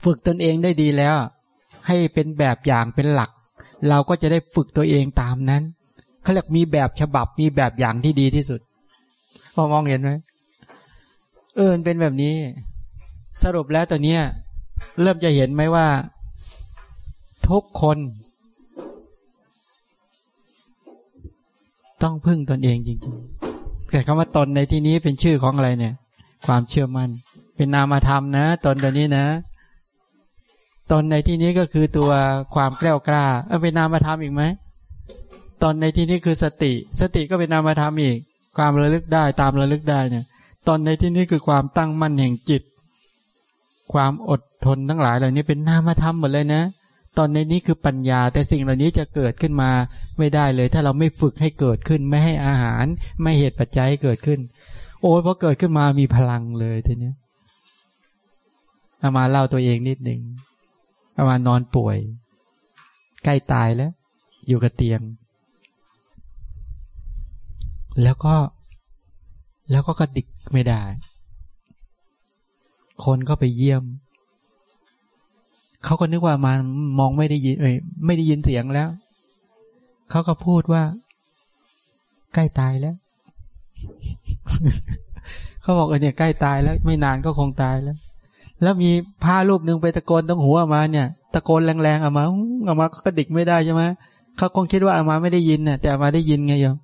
[SPEAKER 1] ฝึกตนเองได้ดีแล้ว ให้เป็นแบบอย่างเป็นหลัก เราก็จะได้ฝึกตัวเองตามนั้นเขาเรียกมีแบบฉบับมีแบบอย่างที่ดีที่สุดพอมองเห็นไหมเออเป็นแบบนี้ สรุปแล้วตัวเนี้ยเริ่มจะเห็นไหมว่า ทุกคน ต้องพึ่งตนเองจริงๆแต่คำว่าตนในที่นี้เป็นชื่อของอะไรเนี่ย ความเชื่อมัน่น เป็นนามธรรมนะ ตนตัวนี้นะ ตนในที่นี้ก็คือตัวความแกล้วกล้าเออเป็นนามธรรมอีกไหมตนในที่นี้คือสติ สติก็เป็นนามธรรมอีก ความระลึกได้ตามระลึกได้เนี่ย ตนในที่นี้คือความตั้งมั่นแห่งจิต ความอดทนทั้งหลายเหล่านี้เป็นนามธรรมหมดเลยนะ ตอนในนี้คือปัญญา แต่สิ่งเหล่านี้จะเกิดขึ้นมาไม่ได้เลย ถ้าเราไม่ฝึกให้เกิดขึ้นไม่ให้อาหาร ไม่เหตุปัจจัยเกิดขึ้น โอ้ยพอเกิดขึ้นมามีพลังเลยทีนี้เอามาเล่าตัวเองนิดหนึ่งประมานอนป่วย ใกล้ตายแล้ว อยู่กับเตียง แล้วก็ แล้วก็กระดิกไม่ได้ คนก็ไปเยี่ยม เขาก็นึกว่ามันมองไม่ได้ยินเอ้ยไม่ได้ยินเสียงแล้ว เขาก็พูดว่า ใกล้ตายแล้ว เขาบอกเออเนี่ยใกล้ตายแล้ว ไม่นานก็คงตายแล้ว แล้วมีผ้ารูปหนึ่งไปตะโกนตรงหัวมาเนี่ย ตะโกนแรงๆอามาอามาก็กระดิกไม่ได้ใช่ไหมเขาคงคิดว่าอามาไม่ได้ยินน่ะแต่อามาได้ยินไงโยม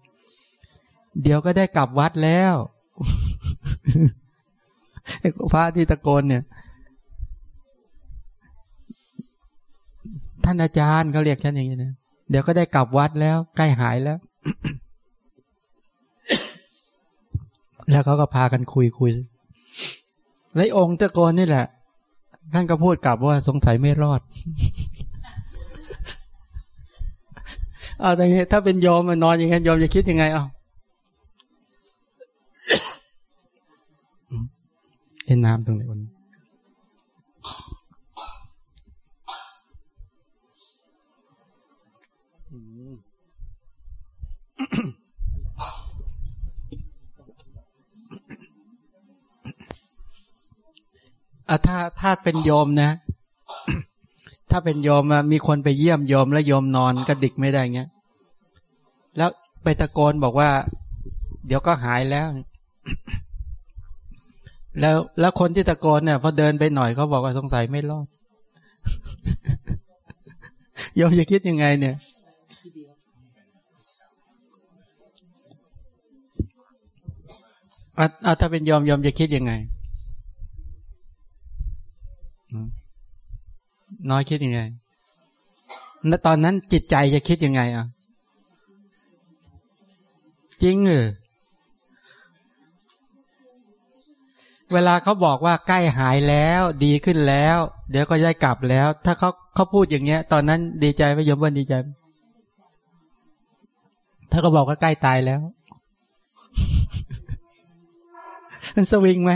[SPEAKER 1] เดี๋ยวก็ได้กลับวัดแล้ว พระที่ตะโกนเนี่ย ท่านอาจารย์เขาเรียกฉันอย่างนี้นะเดี๋ยวก็ได้กลับวัดแล้ว ใกล้หายแล้ว แล้วเขาก็พากันคุยคุยแล้วองค์ตะโกนนี่แหละ ท่านก็พูดกลับว่าสงสัยไม่รอดเอาแต่นี้ถ้าเป็นยอมมานอนอย่างนี้ยอมจะคิดยังไงเอา เห็นน้ำตรงไหนวันอะถ้าถ้าเป็นโยมนะ ถ้าเป็นโยมมีคนไปเยี่ยมโยมแล้วโยมนอนกระดิกไม่ได้เงี้ย แล้วไปตะโกนบอกว่า เดี๋ยวก็หายแล้ว แล้วแล้วคนที่ตะโกนเนี่ยพอเดินไปหน่อยเขาบอกว่าสงสัยไม่รอดโยมจะคิดยังไงเนี่ย เอาถ้าเป็นยอมยอมจะคิดยังไง น้อยคิดยังไงณตอนนั้นจิตใจจะคิดยังไงอะ จริงเออ เวลาเขาบอกว่าใกล้หายแล้วดีขึ้นแล้ว เดี๋ยวก็ย้ายกลับแล้ว ถ้าเขาเขาพูดอย่างเงี้ย ตอนนั้นดีใจไหมยมเบิ้ลดีใจ ถ้าเขาบอกว่าใกล้ตายแล้วมันสวิงไหม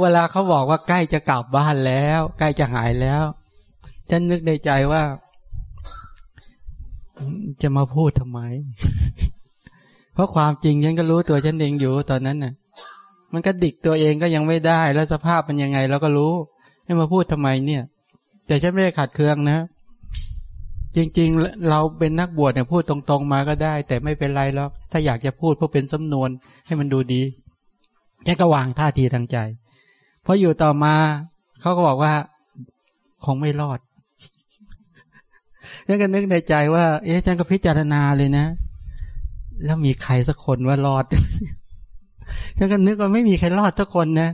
[SPEAKER 1] เวลาเขาบอกว่าใกล้จะกลับบ้านแล้ว ใกล้จะหายแล้วฉันนึกในใจว่า จะมาพูดทำไม เพราะความจริงฉันก็รู้ตัวฉันเองอยู่ตอนนั้นน่ะ มันก็ดิกตัวเองก็ยังไม่ได้ แล้วสภาพมันยังไงเราก็รู้ให้มาพูดทำไมเนี่ย แต่ฉันไม่ได้ขัดเคืองนะ จริงๆ เราเป็นนักบวชเนี่ยพูดตรง ๆ มาก็ได้ แต่ไม่เป็นไรหรอกถ้าอยากจะพูดเพื่อเป็นสำนวนให้มันดูดีแค่ก็วางท่าทีทางใจพออยู่ต่อมาเขาก็บอกว่าคงไม่รอดฉันก็นึกในใจว่า เอ๊ะฉันก็พิจารณาเลยนะ แล้วมีใครสักคนว่ารอด ฉันก็นึกว่าไม่มีใครรอดสักคนนะ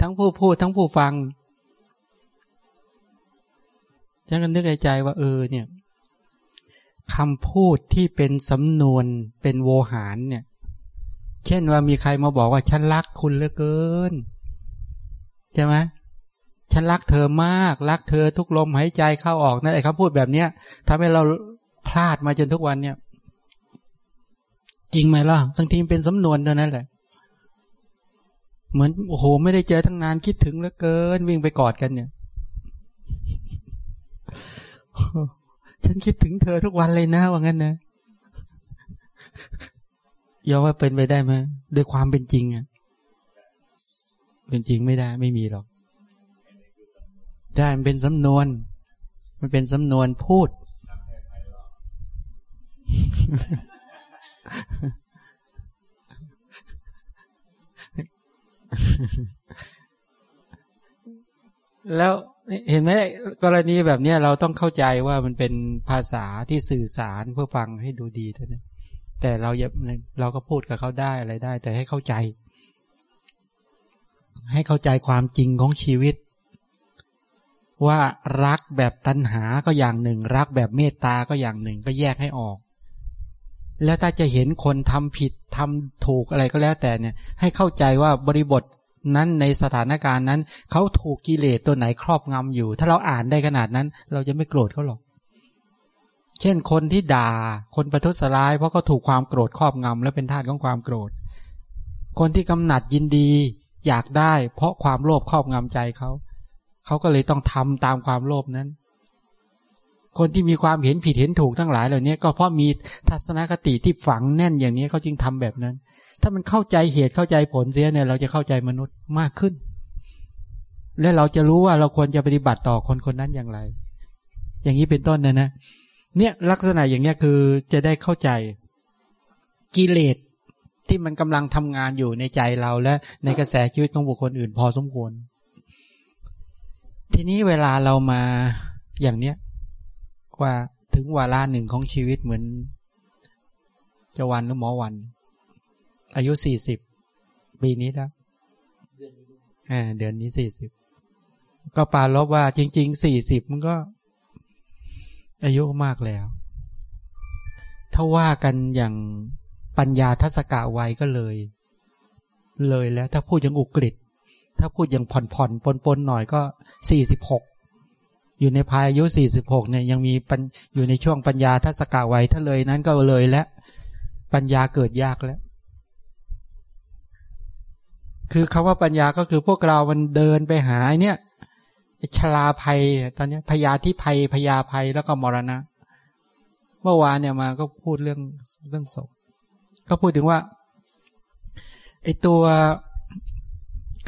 [SPEAKER 1] ทั้งผู้พูดทั้งผู้ฟัง ฉันก็นึกในใจว่า เออ เนี่ยคำพูดที่เป็นสำนวนเป็นโวหารเนี่ย เช่นว่ามีใครมาบอกว่าฉันรักคุณเหลือเกิน ใช่ไหมฉันรักเธอมาก รักเธอทุกลมหายใจเข้าออกนั่นไอ้คำพูดแบบเนี้ยทำให้เราพลาดมาจนทุกวันเนี่ย จริงไหมล่ะทั้งทีมเป็นสำนวนเท่านั้นแหละ เหมือนโอ้โห ไม่ได้เจอตั้งนานคิดถึงเหลือเกิน วิ่งไปกอดกันเนี่ย ฉันคิดถึงเธอทุกวันเลยนะว่างั้นนะยอมว่าเป็นไปได้ไหมด้วยความเป็นจริงอะ เป็นจริงไม่ได้ ไม่มีหรอกได้มันเป็นสำนวน มันเป็นสำนวนพูด แล้วเห็นไหมกรณีแบบนี้เราต้องเข้าใจว่ามันเป็นภาษาที่สื่อสารเพื่อฟังให้ดูดีเท่านั้นแต่เราอย่าเราก็พูดกับเขาได้อะไรได้ แต่ให้เข้าใจ ให้เข้าใจความจริงของชีวิต ว่ารักแบบตัณหาก็อย่างหนึ่ง รักแบบเมตตาก็อย่างหนึ่งก็แยกให้ออก แล้วถ้าจะเห็นคนทำผิดทำถูกอะไรก็แล้วแต่เนี่ย ให้เข้าใจว่าบริบทนั้นในสถานการณ์นั้น เขาถูกกิเลสตัวไหนครอบงำอยู่ ถ้าเราอ่านได้ขนาดนั้น เราจะไม่โกรธเขาหรอก เช่นคนที่ด่า คนประทุษร้าย เพราะเขาถูกความโกรธครอบงำและเป็นทาสของความโกรธ คนที่กำหนัดยินดี อยากได้ เพราะความโลภครอบงำใจเขา เขาก็เลยต้องทำตามความโลภนั้น คนที่มีความเห็นผิดเห็นถูกทั้งหลายเหล่านี้ก็เพราะมีทัศนคติที่ฝังแน่นอย่างนี้เขาจึงทำแบบนั้น ถ้ามันเข้าใจเหตุเข้าใจผลเสียเนี่ย เราจะเข้าใจมนุษย์มากขึ้น และเราจะรู้ว่าเราควรจะปฏิบัติต่อคนคนนั้นอย่างไร อย่างนี้เป็นต้นนะนะ เนี่ยลักษณะอย่างเนี้ยคือจะได้เข้าใจกิเลสที่มันกำลังทำงานอยู่ในใจเราและในกระแสชีวิตของบุคคลอื่นพอสมควร ทีนี้เวลาเรามาอย่างเนี้ย ว่าถึงวาระหนึ่งของชีวิตเหมือนจะวันหรือหมอวัน อายุสี่สิบปีนี้แล้วเดือนนี้สี่สิบก็ปาลบว่าจริงๆสี่สิบมันก็ อายุมากแล้ว ถ้าว่ากันอย่างปัญญาทัศกะไวก็เลย เลยแล้ว ถ้าพูดอย่างอุกฤษถ้าพูดอย่างผ่อนผ่อนปนปนหน่อยก็สี่สิบหก อยู่ในภายอายุสี่สิบหกเนี่ยยังมีอยู่ในช่วงปัญญาทัศกะไวถ้าเลยนั้นก็เลยแล้วปัญญาเกิดยากแล้ว คือคำว่าปัญญาก็คือพวกเรา มันเดินไปหาเนี่ยชลาภัยตอนนี้พยาที่ภัยพยาภัยแล้วก็มรณะ เมื่อวานเนี่ยมาก็พูดเรื่องเรื่องศพก็พูดถึงว่าไอตัว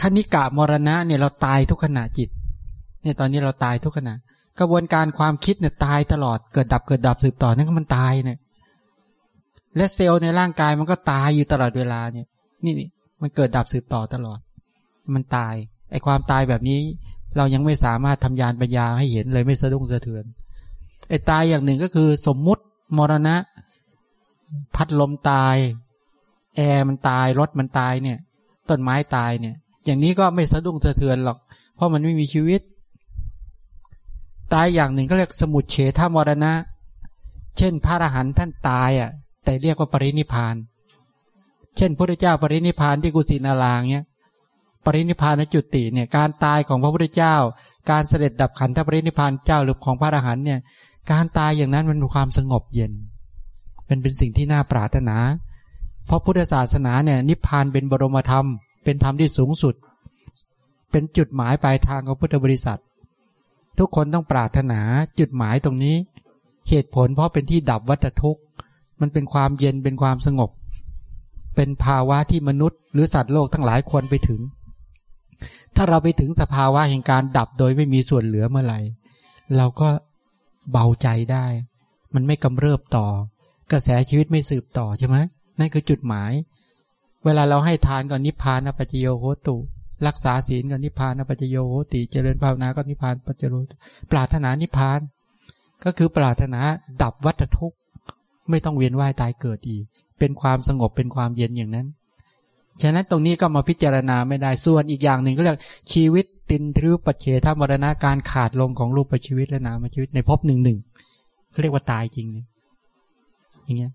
[SPEAKER 1] คณิกะมรณะเนี่ยเราตายทุกขณะจิต เนี่ยตอนนี้เราตายทุกขณะกระบวนการความคิดเนี่ยตายตลอดเกิดดับเกิดดับสืบต่อนั่นก็มันตายเนี่ย และเซลล์ในร่างกายมันก็ตายอยู่ตลอดเวลาเนี่ย นี่นี่มันเกิดดับสืบต่อตลอด มันตายไอความตายแบบนี้ เรายังไม่สามารถทำยานปัญญาให้เห็นเลยไม่สะดุ้งสะเทือนไอตายอย่างหนึ่งก็คือสมมุติมรณะ พัดลมตาย แอร์มันตายรถมันตายเนี่ย ต้นไม้ตายเนี่ย อย่างนี้ก็ไม่สะดุ้งสะเทือนหรอก เพราะมันไม่มีชีวิต ตายอย่างหนึ่งก็เรียกสมุดเฉทามรณะ เช่น พระอรหันต์ท่านตายอะ แต่เรียกว่าปรินิพาน เช่นพระเจ้าปรินิพานที่กุสินาลางเนี่ยปรินิพานจุติเนี่ยการตายของพระพุทธเจ้า การเสด็จดับขันธปรินิพานเจ้าหรือของพระอรหันต์เนี่ย การตายอย่างนั้นมันมีความสงบเย็นเป็นเป็นสิ่งที่น่าปรารถนา เพราะพุทธศาสนาเนี่ยนิพพานเป็นบรมธรรม เป็นธรรมที่สูงสุด เป็นจุดหมายปลายทางของพุทธบริษัท ทุกคนต้องปรารถนาจุดหมายตรงนี้เหตุผลเพราะเป็นที่ดับวัฏทุกข์ มันเป็นความเย็นเป็นความสงบ เป็นภาวะที่มนุษย์ หรือสัตว์โลกทั้งหลายควรไปถึง ถ้าเราไปถึงสภาวะแห่งการดับโดยไม่มีส่วนเหลือเมื่อไหร่ เราก็เบาใจได้ มันไม่กำเริบต่อ กระแสชีวิตไม่สืบต่อใช่ไหมนั่นคือจุดหมาย เวลาเราให้ทานก่อนนิพพานปัจจโยโหตุ รักษาศีลก่อนนิพพานปัจโยโหติเจริญภาวนาก็นิพพานปัจจโยปรารถนานิพพาน ก็คือปรารถนาดับวัฏทุกข์ ไม่ต้องเวียนว่ายตายเกิดอีก เป็นความสงบเป็นความเย็นอย่างนั้น ฉะนั้นตรงนี้ก็มาพิจารณาไม่ได้ส่วนอีกอย่างหนึ่งก็เรียกชีวิตตินทรุปเฉทมรณะการขาดลงของรูปชีวิตและนามชีวิตในภพหนึ่งหนึ่งเขาเรียกว่าตายจริงอย่างเงี้ย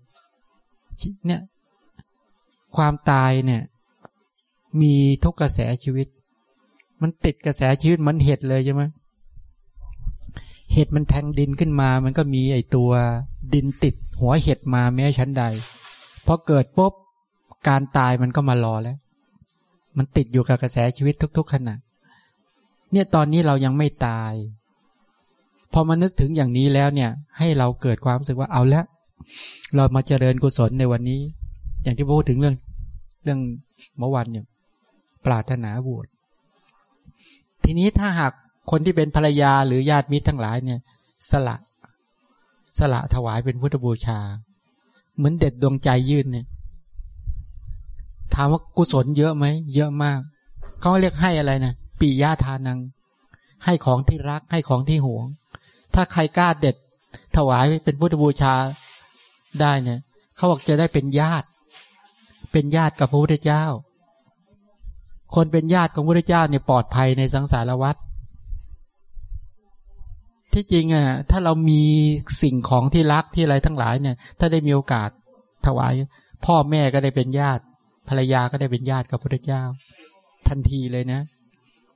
[SPEAKER 1] เนี่ยความตายเนี่ย มีทุกกระแสชีวิต มันติดกระแสชีวิตมันเห็ดเลยใช่ไหมเห็ดมันแทงดินขึ้นมา มันก็มีไอตัวดินติดหัวเห็ดมาแม้ชั้นใดพอเกิดปุ๊บการตายมันก็มารอแล้ว มันติดอยู่กับกระแสชีวิตทุก ๆ ขณะ เนี่ยตอนนี้เรายังไม่ตาย พอมานึกถึงอย่างนี้แล้วเนี่ย ให้เราเกิดความรู้สึกว่าเอาล้วเรามาเจริญกุศลในวันนี้ อย่างที่พูดถึงเรื่อง เรื่องเมื่อวันเนี่ย ปรารถนาบวชทีนี้ถ้าหากคนที่เป็นภรรยาหรือญาติมิตรทั้งหลายเนี่ย สละสละถวายเป็นพุทธบูชา เหมือนเด็ดดวงใจยื่นเนี่ย ถามว่ากุศลเยอะไหมเยอะมากเขาเรียกให้อะไรนะปียาทานัง ให้ของที่รักให้ของที่หวง ถ้าใครกล้าเด็ดถวายเป็นพุทธบูชาได้เนี่ยเขาบอกจะได้เป็นญาติ เป็นญาติกับพระพุทธเจ้า คนเป็นญาติของพระเจ้าเนี่ยปลอดภัยในสังสารวัฏที่จริงอะถ้าเรามีสิ่งของที่รักที่อะไรทั้งหลายเนี่ย ถ้าได้มีโอกาสถวาย พ่อแม่ก็ได้เป็นญาติ ภรรยาก็ได้เป็นญาติกับพระเจ้า ทันทีเลยนะ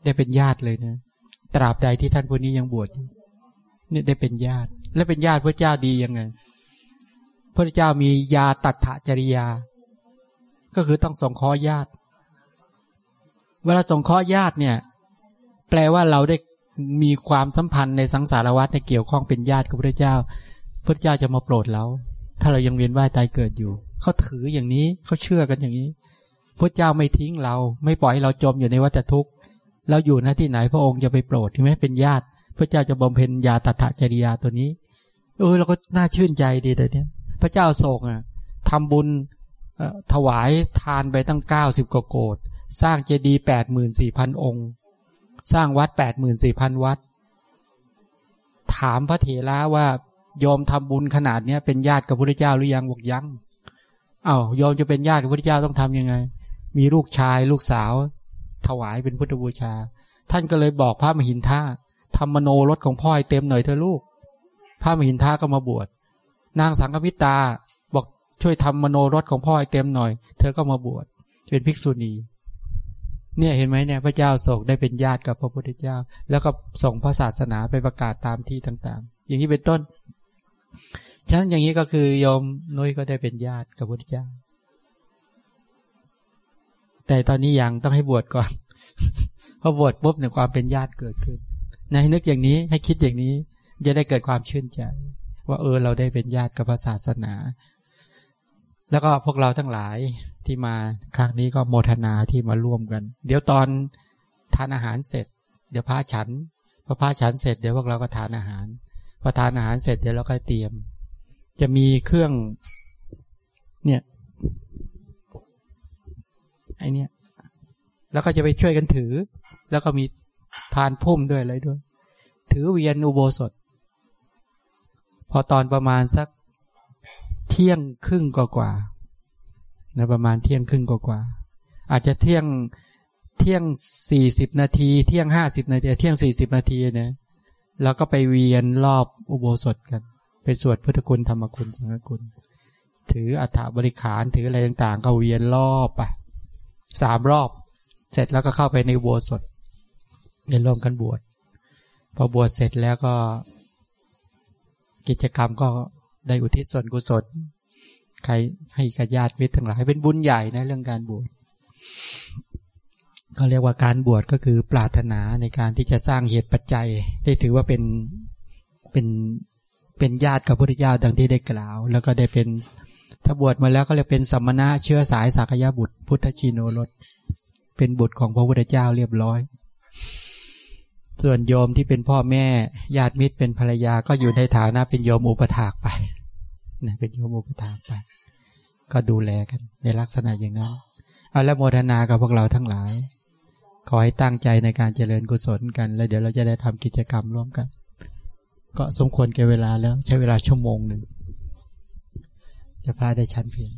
[SPEAKER 1] ได้เป็นญาติเลยนะตราบใดที่ท่านพวกนี้ยังบวชเนี่ยได้เป็นญาติ และเป็นญาติพระเจ้าดียังไงพระเจ้ามียาตัดถจริยา ก็คือต้องส่งขอญาติ เวลาส่งข้อญาติเนี่ย แปลว่าเราได้มีความสัมพันธ์ในสังสารวัฏในเกี่ยวข้องเป็นญาติกับพระเจ้า พระเจ้าจะมาโปรดเรา ถ้าเรายังเวียนว่ายตายเกิดอยู่ เขาถืออย่างนี้เขาเชื่อกันอย่างนี้ พระเจ้าไม่ทิ้งเรา ไม่ปล่อยให้เราจมอยู่ในวัฏทุกข์ เราอยู่หน้าที่ไหนพระองค์จะไปโปรดถึงแม้เป็นญาติ พระเจ้าจะบำเพ็ญยาตถจริยาตัวนี้ เออเราก็น่าชื่นใจดีแต่เนี้ยพระเจ้าโศกอะทำบุญถวายทานไปตั้งเก้าสิบกว่าโกด สร้างเจดีย์แปดหมื่นสี่พันองค์ สร้างวัดแปดหมื่นสี่พันวัด ถามพระเถระว่ายอมทำบุญขนาดเนี้ยเป็นญาติกับพระเจ้าหรือยังบอกยังอา้าวยอมจะเป็นญาติกับพระเจ้าต้องทํำยังไง มีลูกชายลูกสาว ถวายเป็นพุทธบูชา ท่านก็เลยบอกพระมหินท่าทำมโนรถของพ่อให้เต็มหน่อยเธอลูก พระมหินท่าก็มาบวช นางสังฆมิตาบอกช่วยทำมโนรถของพ่อให้เต็มหน่อย เธอก็มาบวชเป็นภิกษุณี เนี่ยเห็นไหมเนี่ยพระเจ้าโศกได้เป็นญาติกับพระพุทธเจ้า แล้วก็ส่งพระศาสนาไปประกาศตามที่ต่าง ๆ อย่างนี้เป็นต้นฉะนั้นอย่างนี้ก็คือโยมนุ้ยก็ได้เป็นญาติกับพระพุทธเจ้า แต่ตอนนี้ยังต้องให้บวชก่อนพอบวชปุ๊บเนี่ยความเป็นญาติเกิดขึ้นนะให้นึกอย่างนี้ให้คิดอย่างนี้ จะได้เกิดความชื่นใจ ว่าเออเราได้เป็นญาติกับพระศาสนา แล้วก็พวกเราทั้งหลาย ที่มาครั้งนี้ก็โมทนาที่มาร่วมกัน เดี๋ยวตอนทานอาหารเสร็จ เดี๋ยวพระฉันพอพระฉันเสร็จเดี๋ยวพวกเราก็ทานอาหารพอทานอาหารเสร็จเดี๋ยวเราก็เตรียม จะมีเครื่อง เนี่ยไอเนี่ย แล้วก็จะไปช่วยกันถือ แล้วก็มีพานพุ่มด้วยอะไรด้วย ถือเวียนอุโบสถ พอตอนประมาณสักเที่ยงครึ่งกว่า นะประมาณเที่ยงครึ่งกว่าอาจจะเที่ยงเที่ยงสี่สิบนาที เที่ยงห้าสิบนาที เที่ยงสี่สิบนาทีเนี่ยแล้วก็ไปเวียนรอบอุโบสถกัน ไปสวดพุทธคุณธรรมคุณสังฆคุณ ถืออัฐบริขารถืออะไรต่างๆ ก็เวียนรอบไปสามรอบ เสร็จแล้วก็เข้าไปในอุโบสถเรียนร่วมกันบวชพอบวชเสร็จแล้วก็ กิจกรรมก็ได้อุทิศส่วนกุศล ใครให้กัญาติมิตรทั้งหลายเป็นบุญใหญ่นะเรื่องการบวชเขาเรียกว่าการบวชก็คือปรารถนาในการที่จะสร้างเหตุปัจจัย ได้ถือว่าเป็นเป็นเป็นญาติกับพระพุทธเจ้าดังที่ได้กล่าว แล้วก็ได้เป็นถ้าบวชมาแล้วก็เลยเป็นสัมมณะเชื้อสายสักยะบุตร พุทธชิโนรสเป็นบุตรของพระพุทธเจ้าเรียบร้อย ส่วนโยมที่เป็นพ่อแม่ญาติมิตรเป็นภรรยาก็อยู่ในฐานะเป็นโยมอุปถากไป นะเป็นโยมอุปถากไปก็ดูแลกัน ในลักษณะอย่างนั้นเอาและโมทนากับพวกเราทั้งหลาย ขอให้ตั้งใจในการเจริญกุศลกัน แล้วเดี๋ยวเราจะได้ทำกิจกรรมร่วมกัน ก็สมควรแก่เวลาแล้วใช้เวลาชั่วโมงหนึ่งจะพาได้ชั้นเพียง